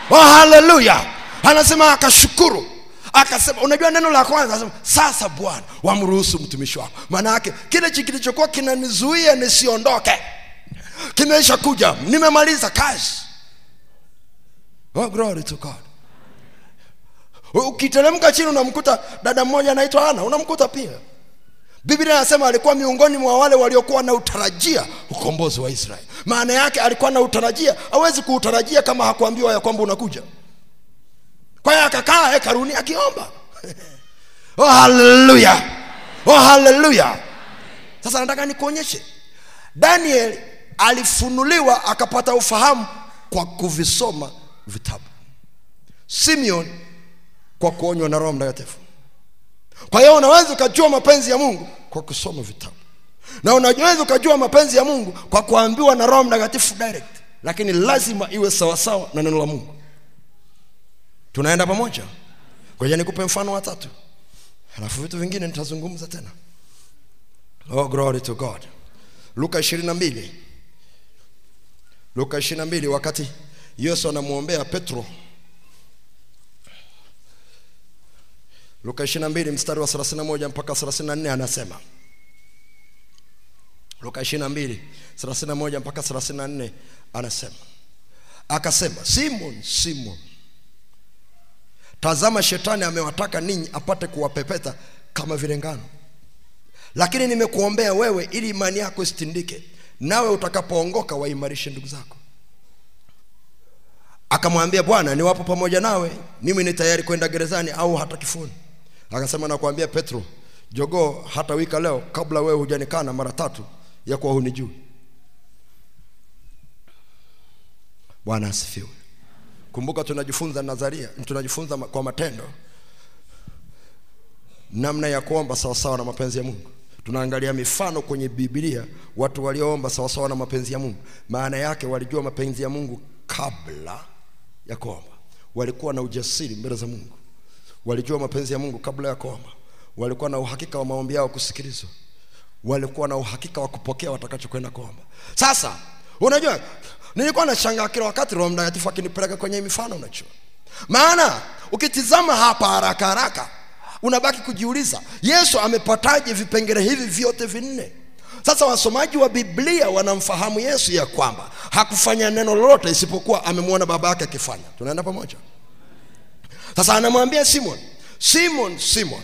Speaker 1: oh haleluya anasema akashukuru. Akasema unajua neno la kwanza anasema sasa bwana wamruhusu mtumishi wako. Maana yake kile kilichokuwa kinanizuia nisiondoke. Kimeisha kuja. Nimemaliza kazi. Oh, glory to god. Ukiteremka chini unamkuta dada mmoja anaitwa ana unamkuta pia biblia inasema alikuwa miongoni mwa wale waliokuwa na utarajia ukombozi wa israeli. Maana yake alikuwa na utarajia hawezi kuutarajia kama hakuambiwa ya kwamba unakuja. Kwa hiyo akakaa hekaruni akiomba. (laughs) Oh, haleluya oh, haleluya sasa nataka nikuonyeshe. Daniel alifunuliwa akapata ufahamu kwa kuvisoma vitabu. Simeon kwa kuonywa na roho mtakatifu kwa hiyo unaweza ukajua mapenzi ya mungu kwa kusoma vitabu. Na unaweza ukajua mapenzi ya mungu kwa kuambiwa na roho mtakatifu direct. Lakini lazima iwe sawasawa na neno la mungu. Tunaenda pamoja? Ngoja nikupe mfano wa tatu. Alafu vitu vingine nitazungumza tena. Oh glory to god. Luka 22 luka 22 wakati yesu anamwombea petro luka 22 mstari wa 31 mpaka 34 anasema. Luka 22 31 mpaka 34 anasema. Akasema simon simon tazama shetani amewataka ninyi apate kuwapepeta kama vile ngano. Lakini nimekuombea wewe ili imani yako isitindike nawe utakapoongoka waimarishe ndugu zako. Akamwambia bwana niwapo pamoja nawe mimi ni tayari kwenda gerezani au hata kifuni akasema nakwambia petro jogoo hata wika leo kabla wewe hujanikana mara tatu ya kuwa hunijui. Bwana asifiwe. Kumbuka tunajifunza nadharia tunajifunza kwa matendo namna ya kuomba sawasawa na mapenzi ya mungu. Tunaangalia mifano kwenye bibilia watu walioomba sawasawa na mapenzi ya mungu. Maana yake walijua mapenzi ya mungu kabla ya kuomba. Walikuwa na ujasiri mbele za mungu walijua mapenzi ya mungu kabla ya kuomba. Walikuwa na uhakika wa maombi yao kusikilizwa. Walikuwa na uhakika wa kupokea watakachokwenda kuomba. Sasa unajua nilikuwa nashangaa kila wakati roho mtakatifu akinipeleka kwenye mifano unajua. Maana ukitizama hapa haraka haraka unabaki kujiuliza yesu amepataje vipengele hivi vyote vinne? Sasa wasomaji wa biblia wanamfahamu yesu ya kwamba hakufanya neno lolote isipokuwa amemwona baba yake akifanya. Tunaenda pamoja sasa anamwambia simon simon simon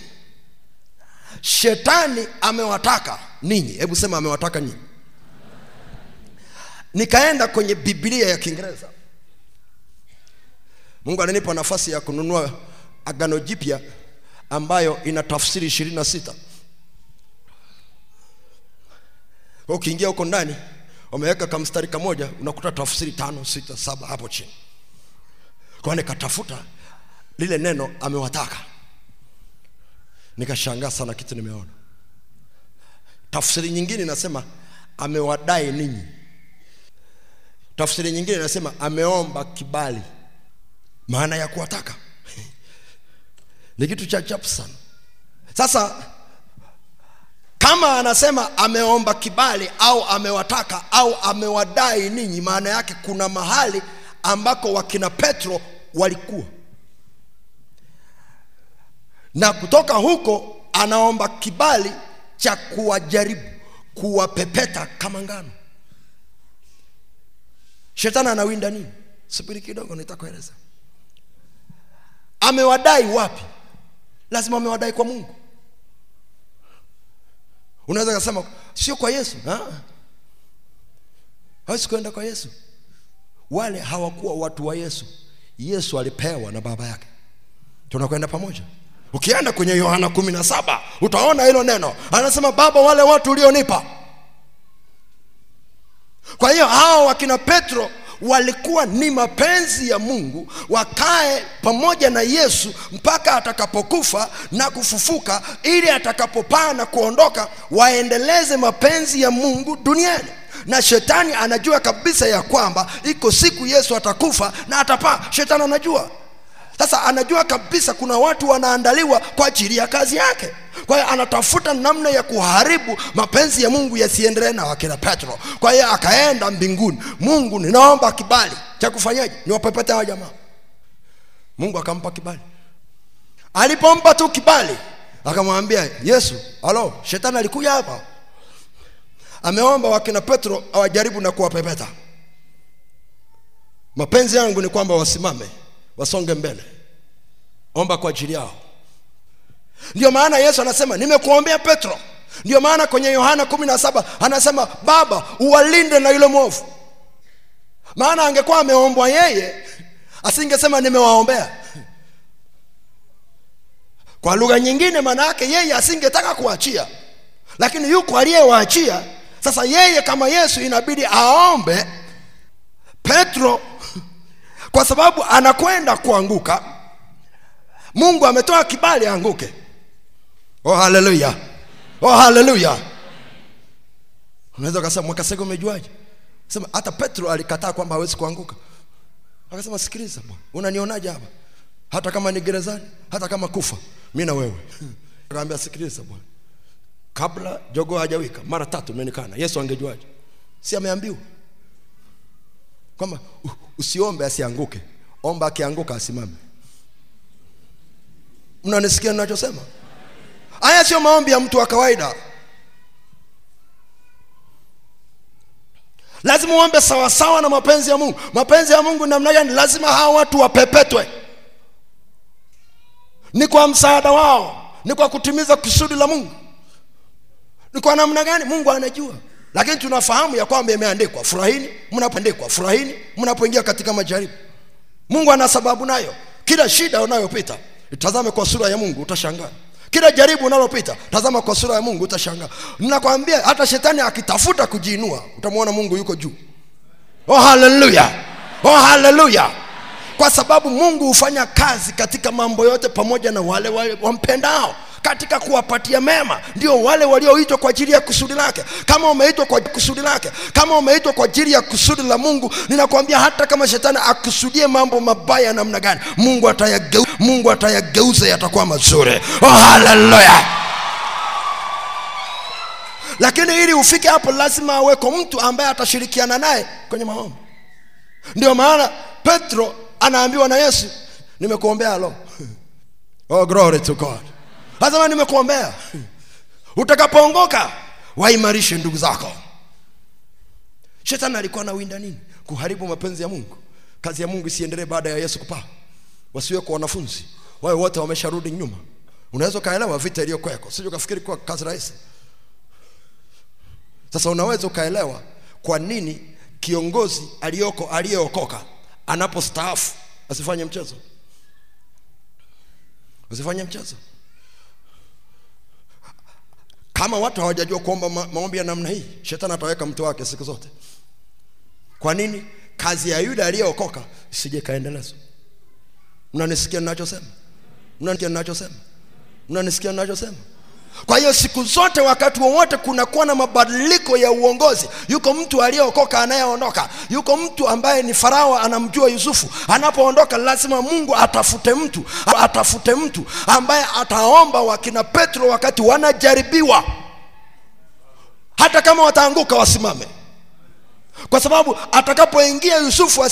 Speaker 1: shetani amewataka ninyi. Hebu sema amewataka ninyi. Nikaenda kwenye biblia ya kiingereza. Mungu ananipa nafasi ya kununua agano jipya ambayo ina tafsiri ishirini na sita. Ukiingia huko ndani wameweka kamstari kamoja unakuta tafsiri tano sita saba hapo chini. Kwa nikatafuta lile neno amewataka. Nikashangaa sana kitu nimeona. Tafsiri nyingine inasema amewadai ninyi. Tafsiri nyingine inasema ameomba kibali. Maana ya kuwataka. (laughs) Ni kitu cha chapu sana. Sasa kama anasema ameomba kibali au amewataka au amewadai ninyi maana yake kuna mahali ambako wakina petro walikuwa na kutoka huko anaomba kibali cha kuwajaribu kuwapepeta kama ngano. Shetani anawinda nini? Subiri kidogo nitakueleza. Amewadai wapi? Lazima amewadai kwa mungu. Unaweza kasema sio kwa yesu. Ha? hawezi kwenda kwa yesu. Wale hawakuwa watu wa yesu. Yesu alipewa na baba yake. Tunakwenda pamoja ukienda kwenye yohana kumi na saba utaona hilo neno. Anasema baba wale watu ulionipa. Kwa hiyo hao wakina petro walikuwa ni mapenzi ya mungu wakae pamoja na yesu mpaka atakapokufa na kufufuka ili atakapopaa na kuondoka waendeleze mapenzi ya mungu duniani. Na shetani anajua kabisa ya kwamba iko siku yesu atakufa na atapaa. Shetani anajua sasa anajua kabisa kuna watu wanaandaliwa kwa ajili ya kazi yake. Kwa hiyo anatafuta namna ya kuharibu mapenzi ya mungu yasiendelee na wakina petro. Kwa hiyo akaenda mbinguni. Mungu ninaomba kibali. Cha kufanyaje? Niwapepete hawa jamaa. Mungu akampa kibali. Alipompa tu kibali akamwambia yesu halo shetani alikuja hapa. Ameomba wakina petro awajaribu na kuwapepeta. Mapenzi yangu ni kwamba wasimame wasonge mbele. Omba kwa ajili yao. Ndio maana yesu anasema nimekuombea petro. Ndio maana kwenye yohana kumi na saba anasema baba uwalinde na yule mwovu. Maana angekuwa ameombwa yeye asingesema nimewaombea. Kwa lugha nyingine maana yake yeye asingetaka kuachia lakini yuko aliyewaachia. Sasa yeye kama yesu inabidi aombe. Petro kwa sababu anakwenda kuanguka mungu ametoa kibali aanguke. Oh haleluya oh haleluya unaweza ukasema mwakasege umejuaje? Sema hata petro alikataa kwamba hawezi kuanguka. Akasema sikiliza bwana unanionaje hapa? Hata kama ni gerezani hata kama kufa mi na wewe. (laughs) Akaambia sikiliza bwana. Kabla jogoo hajawika mara tatu umenikana yesu angejuaje? Si ameambiwa kwamba usiombe asianguke. Omba akianguka asimame. Mnanisikia ninachosema? Haya sio maombi ya mtu wa kawaida. Lazima uombe sawasawa na mapenzi ya mungu. Mapenzi ya mungu namna gani? Lazima hawa watu wapepetwe. Ni kwa msaada wao. Ni kwa kutimiza kusudi la mungu. Ni kwa namna gani? Mungu anajua lakini tunafahamu ya kwamba imeandikwa furahini mnapoandikwa furahini mnapoingia katika majaribu. Mungu ana sababu nayo. Kila shida unayopita tazame kwa sura ya mungu utashangaa. Kila jaribu unalopita tazama kwa sura ya mungu utashangaa. Nakwambia hata shetani akitafuta kujiinua utamwona mungu yuko juu. Oh haleluya oh haleluya kwa sababu mungu hufanya kazi katika mambo yote pamoja na wale wale wampendao katika kuwapatia mema. Ndio wale walioitwa kwa ajili ya kusudi lake. Kama umeitwa kwa kusudi lake kama umeitwa kwa ajili ya kusudi la mungu ninakwambia hata kama shetani akusudie mambo mabaya namna gani mungu atayageu, mungu atayageuza yatakuwa mazuri. Oh, haleluya! Lakini ili ufike hapo lazima aweko mtu ambaye atashirikiana naye kwenye maombi. Ndio maana petro anaambiwa na yesu nimekuombea lo (laughs) oh glory to god. Lazima nimekuombea. (laughs) Utakapoongoka waimarishe ndugu zako. Shetani alikuwa anawinda nini? Kuharibu mapenzi ya mungu. Kazi ya mungu isiendelee baada ya yesu kupaa. Wasiwe kwa wanafunzi. Wawe wote wamesharudi nyuma. Unaweza ukaelewa vita iliyokweko sije ukafikiri kuwa kazi rahisi. Sasa unaweza ukaelewa kwa nini kiongozi aliyoko aliyeokoka anapostaafu. Asifanye mchezo. Asifanye mchezo. Kama watu hawajajua kuomba ma- maombi ya namna hii shetani ataweka mtu wake siku zote. Kwa nini? Kazi ya yuda aliyeokoka sije kaendelezwa mnanisikia ninachosema? Mnanisikia ninachosema? Mnanisikia ninachosema kwa hiyo siku zote wakati wowote kunakuwa na mabadiliko ya uongozi yuko mtu aliyeokoka anayeondoka yuko mtu ambaye ni farao anamjua yusufu. Anapoondoka lazima mungu atafute mtu atafute mtu ambaye ataomba wakina petro wakati wanajaribiwa. Hata kama wataanguka wasimame. Kwa sababu atakapoingia yusufu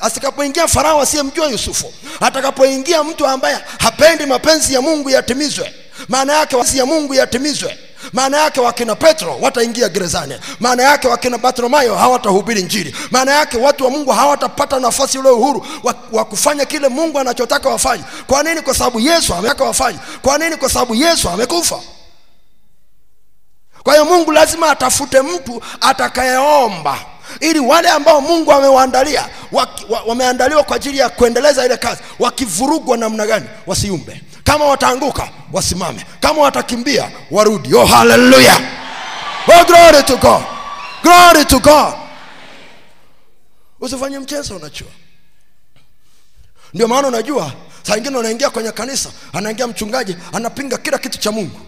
Speaker 1: atakapoingia farao asiyemjua yusufu atakapoingia mtu ambaye hapendi mapenzi ya mungu yatimizwe maana yake wasi ya mungu yatimizwe. Maana yake wakina petro wataingia gerezani. Maana yake wakina bartolomayo hawatahubiri njiri maana yake watu wa mungu hawatapata nafasi ule uhuru wa, wa kufanya kile mungu anachotaka wafanye. Kwa nini? Kwa sababu yesu ameweka wafanye. Kwa nini? Kwa sababu yesu amekufa. Kwa hiyo mungu lazima atafute mtu atakayeomba ili wale ambao mungu amewaandalia wameandaliwa wa- wameandaliwa kwa ajili ya kuendeleza ile kazi wakivurugwa namna gani? Wasiumbe. Kama wataanguka wasimame. Kama watakimbia warudi. Oh haleluya oh glory to god. Glory to god. Usifanye mchezo unachua ndio maana unajua saa ingine unaingia kwenye kanisa anaingia mchungaji anapinga kila kitu cha mungu.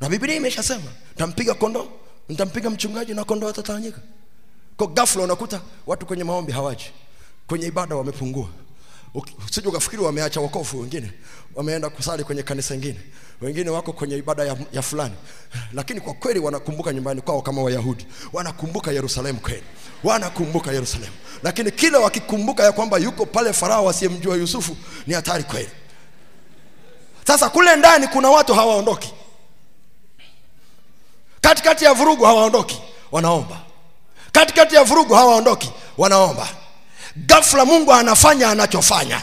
Speaker 1: Na biblia imeshasema tampiga kondoo ntampiga mchungaji na kondoo watatawanyika kwa ghafla unakuta watu kwenye maombi hawaji. Kwenye ibada wamepungua. Uki- ukafikiri wameacha wokovu wengine. Wameenda kusali kwenye kanisa ingine. Wengine wako kwenye ibada ya, ya fulani. Lakini kwa kweli wanakumbuka nyumbani kwao kama wayahudi. Wanakumbuka yerusalemu kweli. Wanakumbuka yerusalemu. Lakini kila wakikumbuka ya kwamba yuko pale farao asiyemjua yusufu ni hatari kweli. Sasa kule ndani kuna watu hawaondoki katikati ya vurugu hawaondoki wanaomba. Katikati ya vurugu hawaondoki wanaomba. Gafla mungu anafanya anachofanya.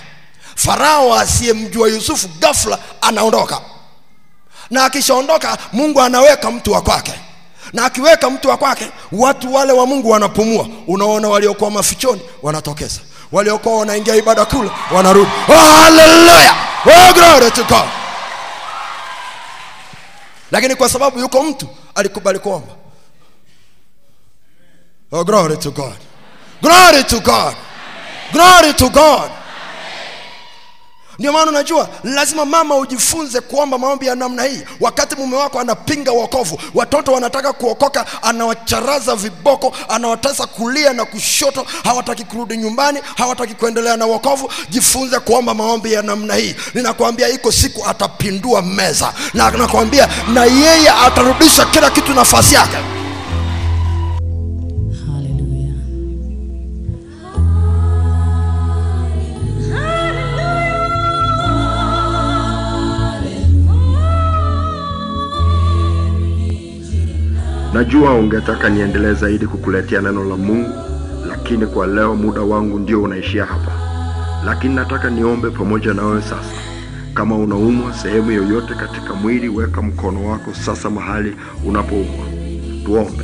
Speaker 1: Farao asiyemjua yusufu gafla anaondoka. Na akishaondoka mungu anaweka mtu wa kwake. Na akiweka mtu wa kwake watu wale wa mungu wanapumua. Unaona waliokuwa mafichoni wanatokeza. Waliokuwa wanaingia ibada kule wanarudi. Oh, haleluya oh, glory to god. Lakini kwa sababu yuko mtu alikubali kuomba. Oh, glory to god. Glory to god. Glory to god.
Speaker 2: Ndio maana unajua lazima mama ujifunze kuomba maombi ya namna hii. Wakati mume wako anapinga uokovu watoto wanataka kuokoka anawacharaza viboko anawatesa kulia na kushoto hawataki kurudi nyumbani hawataki kuendelea na uokovu jifunze kuomba maombi ya namna hii. Ninakwambia iko siku atapindua meza na nakwambia na yeye atarudisha kila kitu nafasi yake.
Speaker 1: Najua ungetaka niendelee zaidi kukuletea neno la mungu lakini kwa leo muda wangu ndio unaishia hapa. Lakini nataka niombe pamoja na wewe sasa kama unaumwa sehemu yoyote katika mwili weka mkono wako sasa mahali unapoumwa. Tuombe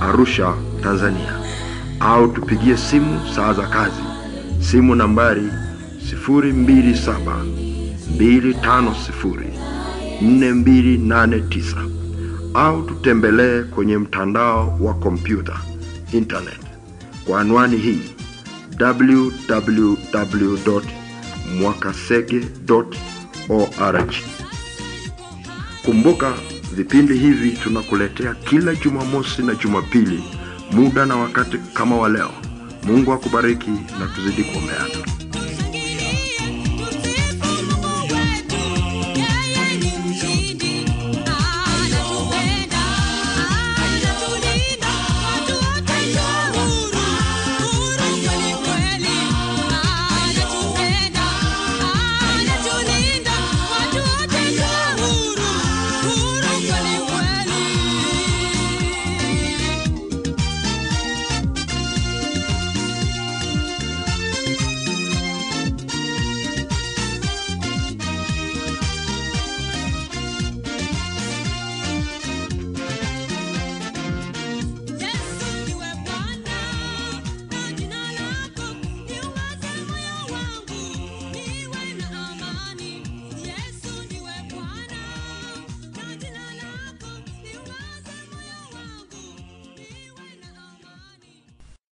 Speaker 1: arusha tanzania. Au tupigie simu saa za kazi. Simu nambari 250 au tutembelee kwenye mtandao wa kompyuta internet. Kwa anwani hii www www.mwakasege.org kumbuka vipindi hivi tunakuletea kila jumamosi na jumapili muda na wakati kama wa leo. Mungu akubariki na tuzidi kuomeana